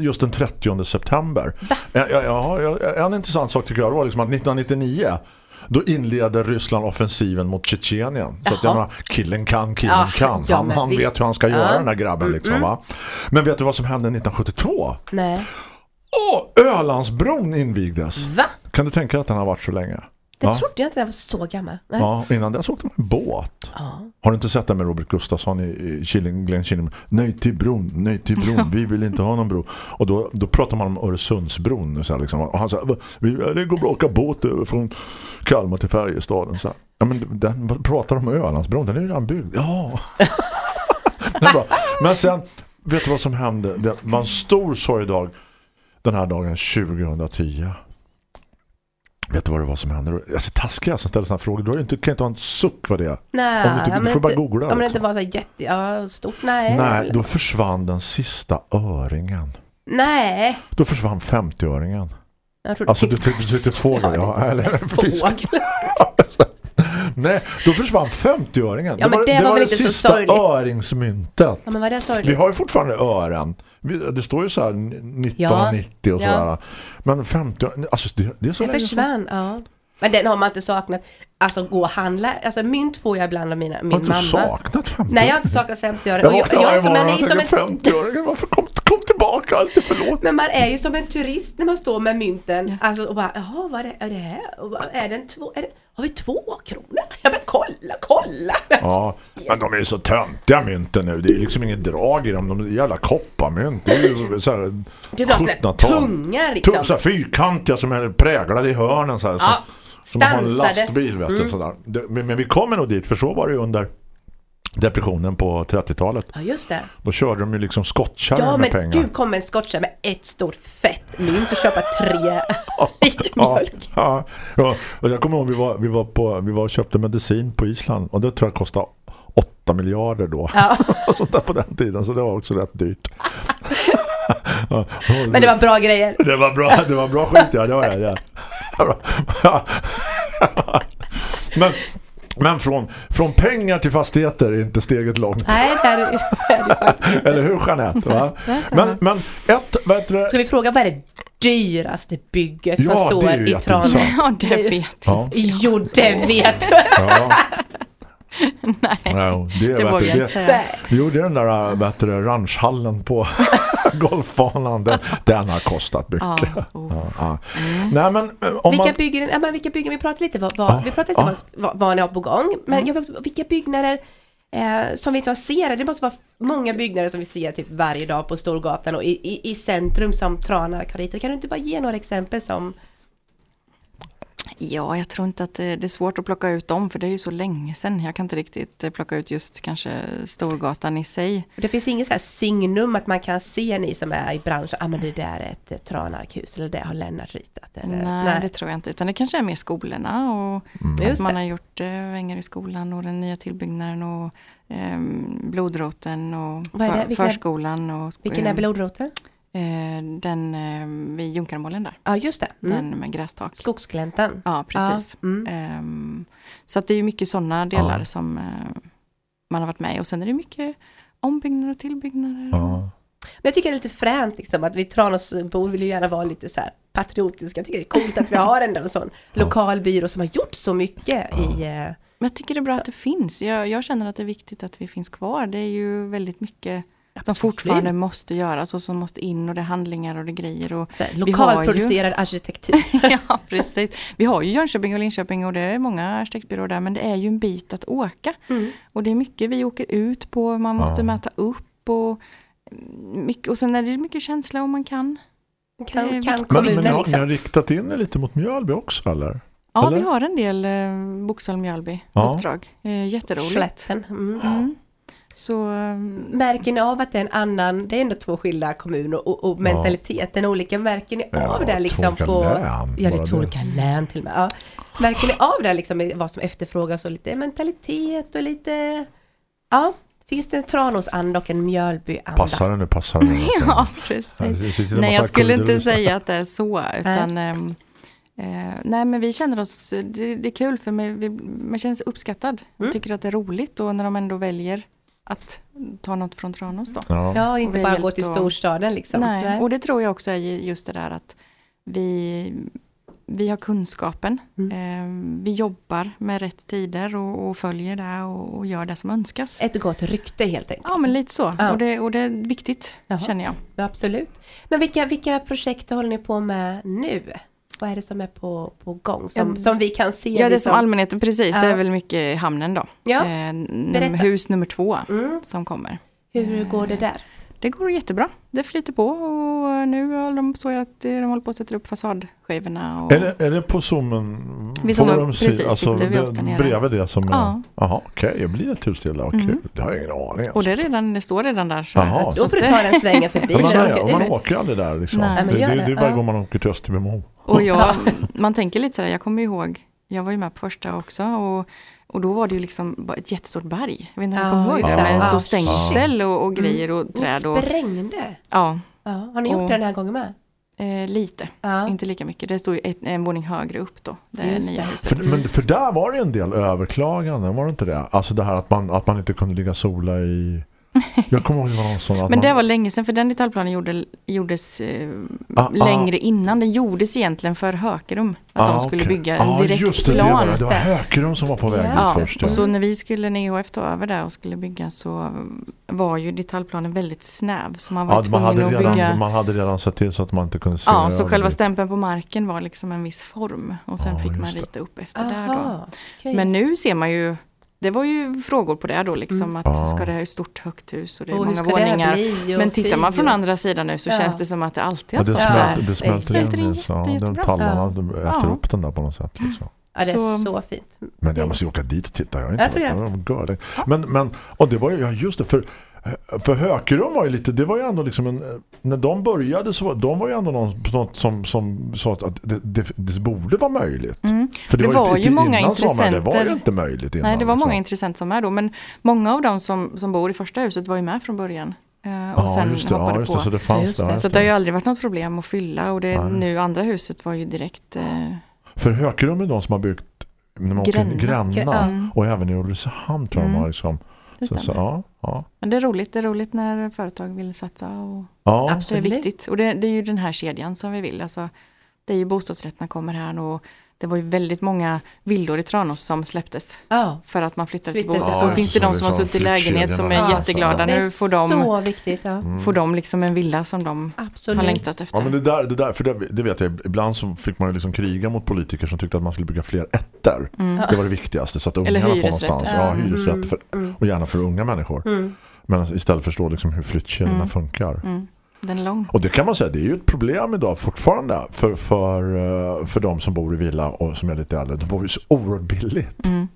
just den 30 september. Ja, ja, ja, ja, en intressant sak tycker jag var liksom att 1999 då inleder Ryssland offensiven mot Tjetjenien. Så att jag Jaha. menar, killen kan, killen Ja, kan. Han, han vet hur han ska göra Ja. den här grabben. Liksom, va? Men vet du vad som hände 1972? Nej. Åh, Ölandsbron invigdes. Va? Kan du tänka att den har varit så länge? Det Ja. trodde jag inte den var så gammal. Nej. Ja, innan dess åkte man båt. Ja. Har du inte sett det med Robert Gustafsson i, Killing, Glenn Killing? Nej till bron, nej till bron, vi vill inte ha någon bro. Och då, då pratar man om Öresundsbron. Så här, liksom. Och han sa, "Vi- det går bra att åka båt från Kalmar till Färjestaden. Så här. Ja, men den, pratar de om Ölandsbron? Den är ju redan byggd. Ja. Men sen, vet du vad som hände? Det var en stor sorgdag den här dagen 2010. Vet du vad det var som hände? Jag är taskig jag som ställer sådana frågor. Du inte, kan inte ha en suck vad det är. Nej, Om du typ- ja, du får bara inte- googla Om det liksom. inte var så jätte, ja, stort, nej. Nej, då försvann den sista öringen. Nej. Då försvann 50-öringen. Jag trodde Alltså du tyckte du tyckte fågel, ja, eller fisk. Ja, det. Nej, då försvann 50-öringen. Ja, men det var väl inte så sista sorgligt. öringsmyntet. Ja, men var det Vi sorgligt? har ju fortfarande ören. Vi- Det står ju så här 1990 och Ja. sådär. Men 50 alltså det, det är så Det länge försvann, ja. Men den har man inte saknat. Alltså gå och handla. Alltså mynt får jag ibland av mina, min Har du mamma. saknat 50 Nej, jag har inte saknat 50 öre. Jag Och jag, jag är varje som morgon en, och är som tänker en 50-öringen, tillbaka? Alltid förlåt. Men man är ju som en turist när man står med mynten. Alltså och bara, jaha vad är det, är det här? Och bara, är det en två, är det, har vi två kronor? Ja men kolla, kolla! Ja, men de är ju så töntiga mynten nu. Det är liksom inget drag i dem. De är jävla kopparmynt. Det är ju så här Det är bara sådana 1700-tal. tunga liksom. Tu- Så här fyrkantiga som är präglade i hörnen. Så här, så, Ja, som man har en stansade. lastbil. Vet du, Mm. sådär. Det, men, men vi kommer nog dit, för så var det ju under depressionen på 30-talet. Ja just det. Då körde de ju liksom skottkärror Ja med men pengar. du kommer en skottkärra med ett stort fett mynt och köpa tre liter Ja, mjölk. ja, ja. Och jag kommer ihåg vi var, vi var, på, vi var och köpte medicin på Island och det tror jag kostade 8 miljarder då. Ja. sånt där på den tiden så det var också rätt dyrt. Ja, Men det var bra grejer. det var bra, det var bra skit ja, det var. Ja. Ja. Men, men från, från pengar till fastigheter är inte steget långt. Nej, det är, det är det. Eller hur Jeanette? Va? Men, men ett, vad? Ska vi fråga vad är det dyraste bygget Ja, som står i. Tranås? Ja, det vet Ja. Jo, det vet du. Ja. Nej, Ja, det, det vågar jag inte det, säga. Jo, det är den där vet du, ranchhallen på golfbanan. Den, den har kostat mycket. Ja, oh. Ja. Nej, men eh, om Vilka man... byggen, ja, men vilka byggen, vi pratade lite vad, vad, Ja, vi pratade lite ja. vad, vad, ni har på gång, men jag vill också, vilka byggnader eh, som vi som ser, det måste vara många byggnader som vi ser typ varje dag på Storgatan och i, i, i centrum som Trana Carita. Kan du inte bara ge några exempel som, Ja, jag tror inte att det det är svårt att plocka ut dem, för det är ju så länge sedan. Jag kan inte riktigt eh, plocka ut just kanske Storgatan i sig. det finns inget så här signum att man kan se ni som är i branschen, ah, men det där är ett Tranarkhus eller det har Lennart ritat. Eller, Nej, det tror jag inte. Utan det kanske är mer skolorna och att Just man det. har gjort eh, i skolan och den nya tillbyggnaden och eh, blodroten och för, Vilken förskolan. Och, Vilken är eh, blodroten? Eh, den eh, vid Junkarmålen där. Ja just det, mm. Den med grästak. Skogsgläntan. Ja, precis. Ja, mm. Ehm, så att det är ju mycket sådana delar Ja. som eh, man har varit med i. Och sen är det mycket ombyggnader och tillbyggnader. Ja. Men jag tycker det är lite fränt liksom att vi Tranåsbor vill ju gärna vara lite så här patriotiska. Jag tycker det är coolt att vi har ändå en sån lokal byrå som har gjort så mycket i... Men jag tycker det är bra att det finns. Jag, jag känner att det är viktigt att vi finns kvar. Det är ju väldigt mycket som fortfarande måste göras och som måste in och det är handlingar och det är grejer. Och här, Vi har ju- lokalproducerad arkitektur. ja, precis. Vi har ju Jönköping och Linköping och det är många arkitektbyråer där men det är ju en bit att åka. Mm. Och det är mycket vi åker ut på, man måste Ja. mäta upp och mycket, och sen är det mycket känsla om man kan. Kan, Det kan. Men, men ni har, ni liksom. har riktat in er lite mot Mjölby också, eller? Ja, Eller? vi har en del eh, Boxholm-Mjölby Ja. uppdrag. Eh, jätteroligt. Slätten. Mm. Mm. Så eh, Märker ni av att det är en annan, det är ändå två skilda kommuner och, och mentaliteten är olika. Märker ni Ja, av det liksom på... län, Ja, det är olika län till och med. Ja. Märker ni av det liksom vad som efterfrågas och lite mentalitet och lite... Ja, finns det en Tranåsanda och en Mjölbyanda? Passar det nu, passar det nu. ja, Ja, precis. Nej, jag skulle inte säga att det är så. Utan, ehm, eh, nej, men vi känner oss, det, det är kul för mig, vi, man känner sig uppskattad. Mm. Tycker att det är roligt och när de ändå väljer att ta något från Tranås då. Ja. Ja, Och inte bara gå till storstaden liksom. Nej. Och det tror jag också är just det där att vi, vi har kunskapen. Mm. Eh, vi jobbar med rätt tider och, och följer det och, och gör det som önskas. Ett gott rykte helt enkelt. Ja men lite så. Ja. Och, det, och det är viktigt Jaha. känner jag. Ja, absolut. Men vilka, vilka projekt håller ni på med nu? Vad är det som är på, på gång? Som, Ja, som vi kan se? Ja, det är liksom? som allmänheten, precis. Det Ja. är väl mycket hamnen då. Ja, Eh, hus nummer två Mm. som kommer. Hur går det där? Det går jättebra. Det flyter på och nu har de så att eh, de håller på att sätta upp fasadskivorna. Och... Är det, är det på zoomen? Vi de se- precis, alltså, sitter vi oss där nere. Bredvid det som är... Ja. Jaha, okej. Det blir ett hus till. Mm. kul. Det har jag ingen aning om. Och det, är redan, det står redan där. Så Jaha. så Då får du ta den svängen förbi. Ja, man, är, åker man åker aldrig där liksom. Nej. Det, det, det. det är varje Ja. man åker till Österbymo. Och jag, man tänker lite sådär, jag kommer ihåg, jag var ju med på första också och, och då var det ju liksom ett jättestort berg. Jag vet inte om Ja, du kommer ihåg det, med en stor stängsel och, och grejer och Ni träd. Och, sprängde. ja, Ja, har ni gjort Och- det den här gången med? eh, lite, Ja. inte lika mycket. Det stod ju ett, en våning högre upp då, det Just nya huset. För, men för där var det en del överklaganden, var det inte det? Alltså det här att man, att man inte kunde ligga sola i... Jag kommer ihåg någon sån att Men man, det var länge sedan, för den detaljplanen gjorde, gjordes eh, Ah, ah. längre innan. Den gjordes egentligen för Hökerum. Att Ah, de skulle okej. bygga en Ah, direkt just det, det var, det. var Hökerum som var på väg Ja. dit först. och Ja. så när vi skulle, när EHF tog över där och skulle bygga så var ju detaljplanen väldigt snäv. Så man var Ja, ju man, tvungen hade att redan, bygga... man hade redan sett till så att man inte kunde se Ja, så själva stämpeln på marken var liksom en viss form. Och sen fick man rita upp efter där då. Aha, okej. Men nu ser man ju, det var ju frågor på det då liksom. Mm. Att Ja. ska det här ett stort högt hus och det är Och många våningar. Men tittar man från andra sidan nu så Ja. känns det som att det alltid Ja, har det, stått där. det smälter in. In Ja, jätte- de tallarna Ja. de äter Ja. upp den där på något sätt. Liksom. Ja, det är så, Så- fint. Men jag måste ju åka dit och titta. Jag har Ja, inte det. Men, men, och det var ju, ja just det, för, för Hökerum var ju lite, det var ju ändå liksom en, när de började så var, de var ju ändå någon, något som, som sa att det, det, det borde vara möjligt. Mm. För Det var ju många innan sa man, Det var ju intressenter. inte möjligt innan. Nej, det var många liksom. intressenter som är då. Men många av dem som, som bor i första huset var ju med från början. eh, Och Ja, sen just det, hoppade ja, just på. det, så det fanns Just där. det. Så det har ju aldrig varit något problem att fylla. Och det Nej. nu andra huset var ju direkt... Eh, För Hökerum är de som har byggt när man åker Gränna. Gränna, mm, och även i Ulricehamn tror jag de Mm. har liksom. det Så, så, ja, ja. Men det är roligt. Det är roligt när företag vill satsa. Och ja. det är viktigt. Och det, det är ju den här kedjan som vi vill. Alltså, det är ju bostadsrätterna kommer här och det var ju väldigt många villor i Tranås som släpptes. Ja. För att man flyttade till bostads. Ja, så finns det, de som har liksom suttit i lägenhet som är flyttkedjorna. jätteglada. Nu får de, så viktigt. Ja. Mm. får de liksom en villa som de Absolut. har längtat efter. Ja men det där, det där för det, det vet jag, ibland så fick man liksom kriga mot politiker som tyckte att man skulle bygga fler ettor. Mm. Det var det viktigaste så att ungarna får någonstans. Ja, Mm. hyresrätter för, Mm. och gärna för unga människor. Mm. Men istället förstå liksom hur flyttkedjorna Mm. funkar. Mm. Den är lång. Och det kan man säga, det är ju ett problem idag fortfarande för, för, eh, för de som bor i villa och som är lite äldre. De bor ju så oerhört billigt. Mm.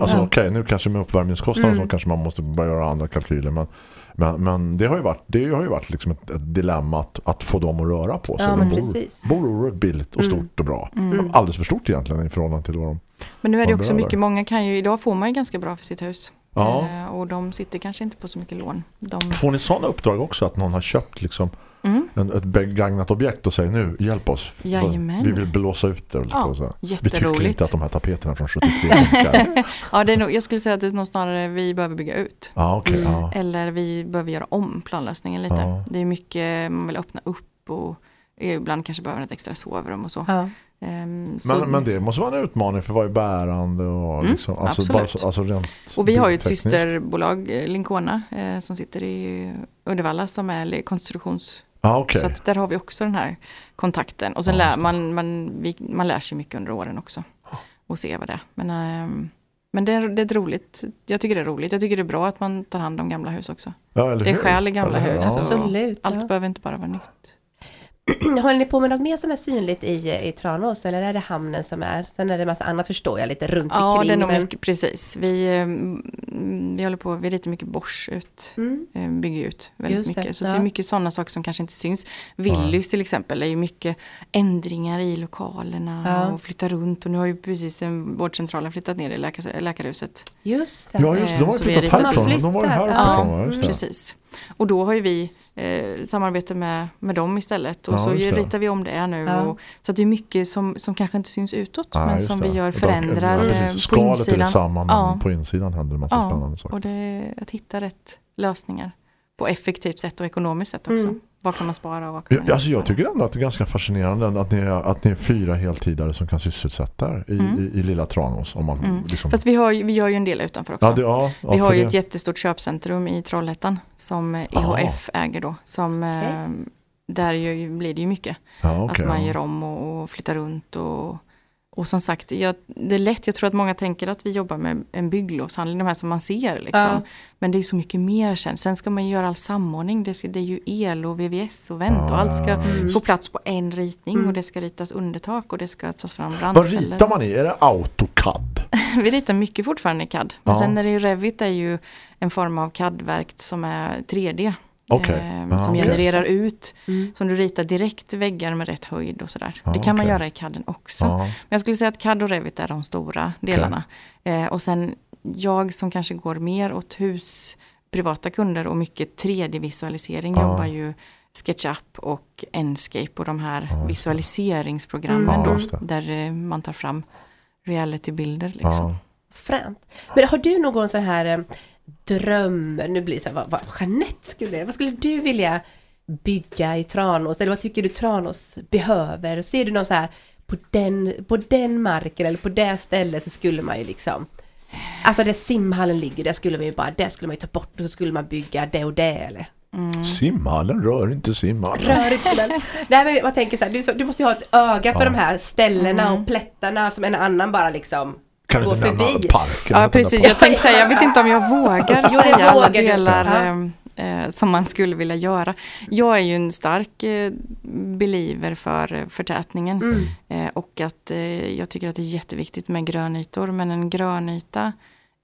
Alltså Ja. okej, nu kanske med uppvärmningskostnader Mm. så kanske man måste börja göra andra kalkyler. Men, men, men det har ju varit, det har ju varit liksom ett, ett dilemma att, att få dem att röra på sig. Ja, de bor, precis. bor oerhört billigt och Mm. stort och bra. Mm. Alldeles för stort egentligen i förhållande till vad de... Men nu är det också bra mycket, många kan ju, idag får man ju ganska bra för sitt hus. Ja. Eh, och de sitter kanske inte på så mycket lån. De, Får ni sådana uppdrag också att någon har köpt liksom mm. en, ett begagnat objekt och säger nu, hjälp oss. Jajamän. Vi vill blåsa ut det. Ja, så. Vi tycker inte att de här tapeterna från 73 funkar. Ja, det är nog, jag skulle säga att det är nog snarare vi behöver bygga ut. Ja, okej. Mm. ja. Eller vi behöver göra om planlösningen lite. Ja. Det är mycket man vill öppna upp och ibland kanske behöver ett extra sovrum och så. Så Men, men det måste vara en utmaning för vad är bärande och Mm, liksom, alltså, absolut. bara, så- alltså rent och vi har ju ett systerbolag, eh, Lincona, eh, som sitter i Uddevalla som är konstruktions... Ja, okej. Så att där har vi också den här kontakten. Och sen Ja, lär man, man, vi, man lär sig mycket under åren också. Och se vad det är. Men, ehm, men det, är, det är roligt, jag tycker det är roligt. Jag tycker det är bra att man tar hand om gamla hus också. Ja, eller Det är själ i gamla hus. Ja. Absolut. Allt ja. behöver inte bara vara nytt. Håller ni på med något mer som är synligt i, i Tranås eller är det hamnen som är? Sen är det massa annat förstår jag lite runt Ja, omkring. det är nog men- mycket, precis. Vi, eh, mm, vi håller på, vi ritar mycket Bosch ut, Mm. eh, bygger ut väldigt Just det, mycket. Så ja. det är mycket sådana saker som kanske inte syns. Willys till exempel är ju mycket ändringar i lokalerna Ja. och flytta runt. Och nu har ju precis en vårdcentralen flyttat ner i läkar, läkarhuset. Just det. Ja, just det. De har ju vi flyttat härifrån. De var ju här uppifrån, ja. va? Just det. Precis. Och då har ju vi eh, samarbete med, med dem istället. Och Ja, så ritar vi om det nu. Ja. Och, så att det är mycket som, som kanske inte syns utåt. Ja, men som det. vi gör förändrar ja, eh, precis. på Skalet är insidan. detsamma, men Ja. på insidan händer det en massa Ja, spännande saker. Och det är att hitta rätt lösningar på effektivt sätt och ekonomiskt sätt också. Mm. Vad kan man spara och vad kan man Ja, Alltså jag tycker ändå att det är ganska fascinerande att ni är, att ni är fyra heltidare som kan sysselsätta er i, Mm. i, i lilla Tranås. Om man, Mm. liksom, Fast vi, har, vi gör ju en del utanför också. ja, det, ja, ja, vi har ju det. ett jättestort köpcentrum i Trollhättan som eh, Aha. EHF äger då. Som, eh, Där ju, blir det ju mycket. ja, okej, att man ja. gör om och, och flytta runt. Och, och som sagt, jag, det är lätt, jag tror att många tänker att vi jobbar med en bygglovshandling, de här som man ser. Liksom. Ja. Men det är så mycket mer sen. Sen ska man göra all samordning. Det, ska, det är ju el och VVS och vänt och allt ska få plats på en ritning och det ska ritas undertak och det ska tas fram Vad brandceller. ritar man i? Är det AutoCAD? Vi ritar mycket fortfarande i CAD. Men Ja. sen är det ju Revit är ju en form av CAD-verk som är 3D. Okej. Eh, som just genererar ut, Mm. som du ritar direkt väggar med rätt höjd och sådär. Ja, det kan man okej. göra i CAD också. Ja. Men jag skulle säga att CAD och Revit är de stora delarna. Eh, och sen jag som kanske går mer åt hus, privata kunder och mycket 3D-visualisering Ja. jobbar ju SketchUp och Enscape och de här visualiseringsprogrammen Mm. Då, där eh, man tar fram reality-bilder. Liksom. Fränt. Men har du någon sån här eh, dröm, nu blir det så här, vad, vad Jeanette skulle, vad skulle du vilja bygga i Tranås? Eller vad tycker du Tranås behöver? Ser du någon så här, på den, på den marken eller på det stället så skulle man ju liksom Alltså där simhallen ligger, där skulle man ju bara, där skulle man ju ta bort och så skulle man bygga det och det eller? Simhallen rör inte simhallen. Rör inte den. Nej men man tänker så här, du, du måste ju ha ett öga för Ja. de här ställena och plättarna som en annan bara liksom Kan du inte nämna förbi. parken? Ja, precis. Jag tänkte säga, jag vet inte om jag vågar Jo, säga alla vågar du. delar Ja. eh, som man skulle vilja göra. Jag är ju en stark eh, believer för förtätningen Mm. eh, och att eh, jag tycker att det är jätteviktigt med grönytor, men en grönyta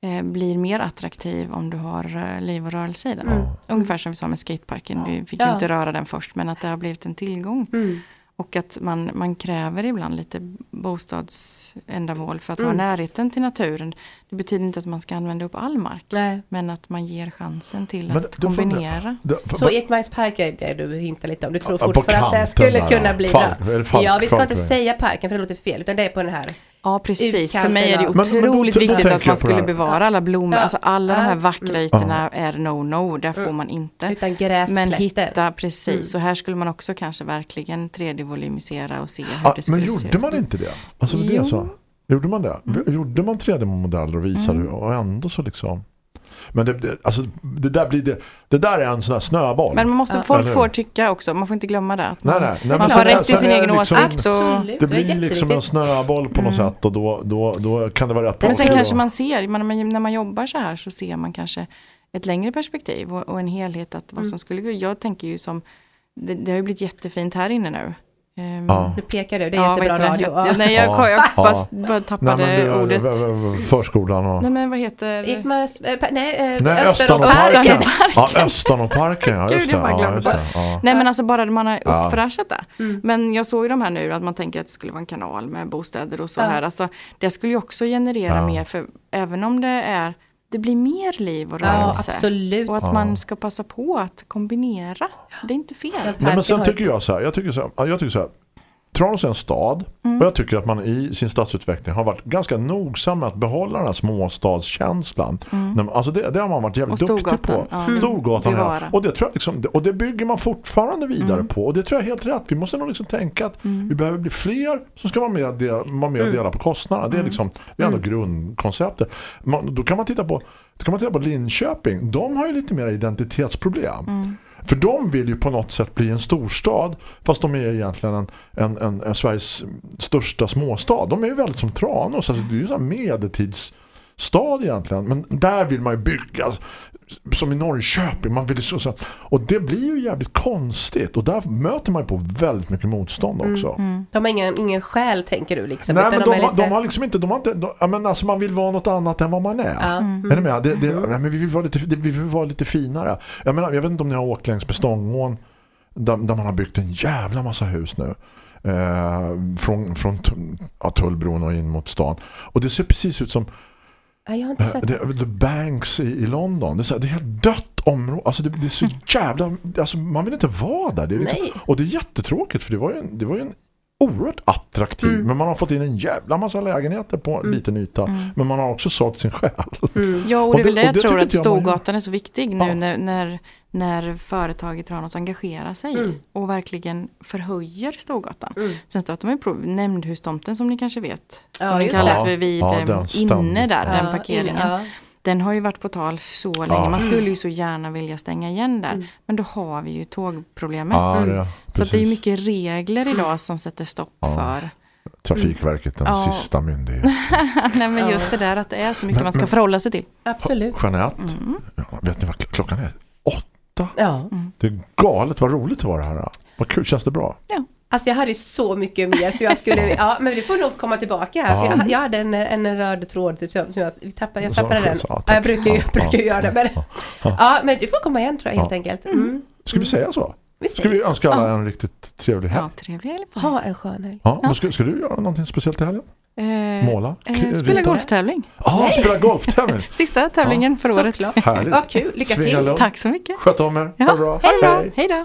eh, blir mer attraktiv om du har eh, liv och rörelse i den. Mm. Ungefär som vi sa med skateparken, vi fick Ja. ju inte röra den först, men att det har blivit en tillgång. Mm. Och att man, man kräver ibland lite bostadsändamål för att ha Mm. närheten till naturen. Det betyder inte att man ska använda upp all mark. Nej. Men att man ger chansen till Men att du kombinera. Det- Så Ekmarkspark är det du hintar lite om. Du tror fortfarande att det skulle kunna bli bra. ja, vi ska inte säga parken för det låter fel, utan det är på den här. Ja, precis. För mig är det av- Men- men då- otroligt viktigt att jag man skulle bevara alla blommor. Ja. Alltså alla de här vackra ytorna är no-no, där får man inte. Utan Men gräsplätter. hitta, precis. Mm. Så här skulle man också kanske verkligen 3D-volymisera och se hur Ja, det skulle men se gjorde ut. man inte det? Alltså det är Jo. Mm. så. Gjorde man det? Gjorde man 3D-modeller och visade och ändå så liksom men det, det, alltså, det, där blir det, det där är en sån här snöboll. Men man måste, Ja. folk får tycka också, man får inte glömma det. Att man, nej, nej, nej, man har rätt till sen sin egen liksom- åsikt. Och, det blir liksom en snöboll på något Mm. sätt och då, då, då kan det vara rätt. Men sen kanske då. man ser, man, när man jobbar så här så ser man kanske ett längre perspektiv och, och en helhet att vad som skulle gå. Jag tänker ju som, det, det har ju blivit jättefint här inne nu. Ehm, Ja. Nu pekar du, det är ja, jättebra radio. Jag, nej, jag, Ja. jag, bara, Ja. bara Nej, tappade men det, ordet. förskolan och... Nej men vad heter Ekmars, äh, nej, äh, Nej, Österåparken. Östanåparken. Ja, Östanåparken. Ja, Gud, just det Ja, just det. Ja. Nej men alltså bara man har Ja. uppfräschat det. Mm. Men jag såg ju de här nu att man tänker att det skulle vara en kanal med bostäder och så Ja. här. Alltså, det skulle ju också generera Ja. mer för även om det är det blir mer liv och Ja, rörelse. absolut. och att Ja. man ska passa på att kombinera. Det är inte fel. Nej, men sen tycker jag så här, jag tycker så här, ja, jag tycker så här Tranås är en stad Mm. och jag tycker att man i sin stadsutveckling har varit ganska nogsam med att behålla den här småstadskänslan. Man- Alltså det, det har man varit jävligt Mm. Duktig på. Ja. Storgatan här. Och det tror jag liksom, och det bygger man fortfarande vidare Mm. på. Och det tror jag är helt rätt. Vi måste nog liksom tänka att vi behöver bli fler som ska vara med, och dela, vara med och dela på kostnaderna. Det är liksom det är ändå grundkonceptet. Man, då kan man titta på då kan man titta på Linköping. De har ju lite mer identitetsproblem. För de vill ju på något sätt bli en storstad fast de är egentligen en, en, en, en Sveriges största småstad. De är ju väldigt som Tranås. Alltså det är ju en medeltidsstad egentligen. Men där vill man ju bygga som i Norrköping. Man vill ju så, så, och det blir ju jävligt konstigt. Och där möter man ju på väldigt mycket motstånd också. De har ingen, ingen själ tänker du liksom. Nej, men de, är har, lite- de har liksom inte, de har inte de, men alltså man vill vara något annat än vad man är. Ja. Är ni med? Det, det, nej, men vi, vill vara lite, det- vi vill vara lite finare. Jag, menar, jag vet inte om ni har åkt längs med Stångån där, där man har byggt en jävla massa hus nu. Eh, från från ja, Tullbron och in mot stan. Och det ser precis ut som jag har inte sett det, The Banks i, i London. Det är, så, här- det är helt dött område. Alltså det, det är så jävla... Alltså man vill inte vara där. Det är liksom, Nej. och det är jättetråkigt för det var ju en, det var ju en oerhört attraktiv. Mm. Men man har fått in en jävla massa lägenheter på en liten yta. Men man har också sålt sin själ. Ja, och det är väl det- jag tror att. Storgatan är så viktig nu Ja. när, när, när företag i Tranås engagerar sig Mm. och verkligen förhöjer Storgatan. Mm. Sen stöter man ju på nämndhustomten som ni kanske vet. Ja, som den kallas det. för vid Ja, eh, den inne där, den Ja, parkeringen. in- ja. Den har ju varit på tal så länge. Ja. Man skulle ju så gärna vilja stänga igen där. Men då har vi ju tågproblemet. Ja, det, så att det är ju mycket regler idag som sätter stopp Ja. för. Trafikverket, den Ja. sista myndigheten. Nej men Ja. just det där att det är så mycket Men- man ska men- förhålla sig till. Absolut. Jeanette, Mm. ja, vet ni vad kl- klockan är? Åtta. Ja. Det är galet vad roligt det var det här. Vad kul, känns det bra? Alltså jag hade så mycket mer så jag skulle, ja men vi får nog komma tillbaka här. Ja. För jag, jag hade en, en röd tråd som jag, vi tappade, jag Så- tappade den. så- ja, Ja, jag brukar ju, Ja, brukar ju ja. göra det. Men, Ja. ja men du får komma igen tror jag helt Ja. enkelt. Mm. Ska vi säga så? Vi Ska vi säger så. önska alla Ja. en riktigt trevlig helg? Ja, trevlig helg Ha en skön helg. Ja, men ska, ska du göra någonting speciellt i helgen? Eh, Måla? eh, Kri- spela golftävling. Ja, spela golftävling. Sista tävlingen för året. Såklart. Härligt. Vad kul, lycka Svinga till. lugnt. Tack så mycket. Sköt om er. Ja, Ha det bra. Hej då. Hej då.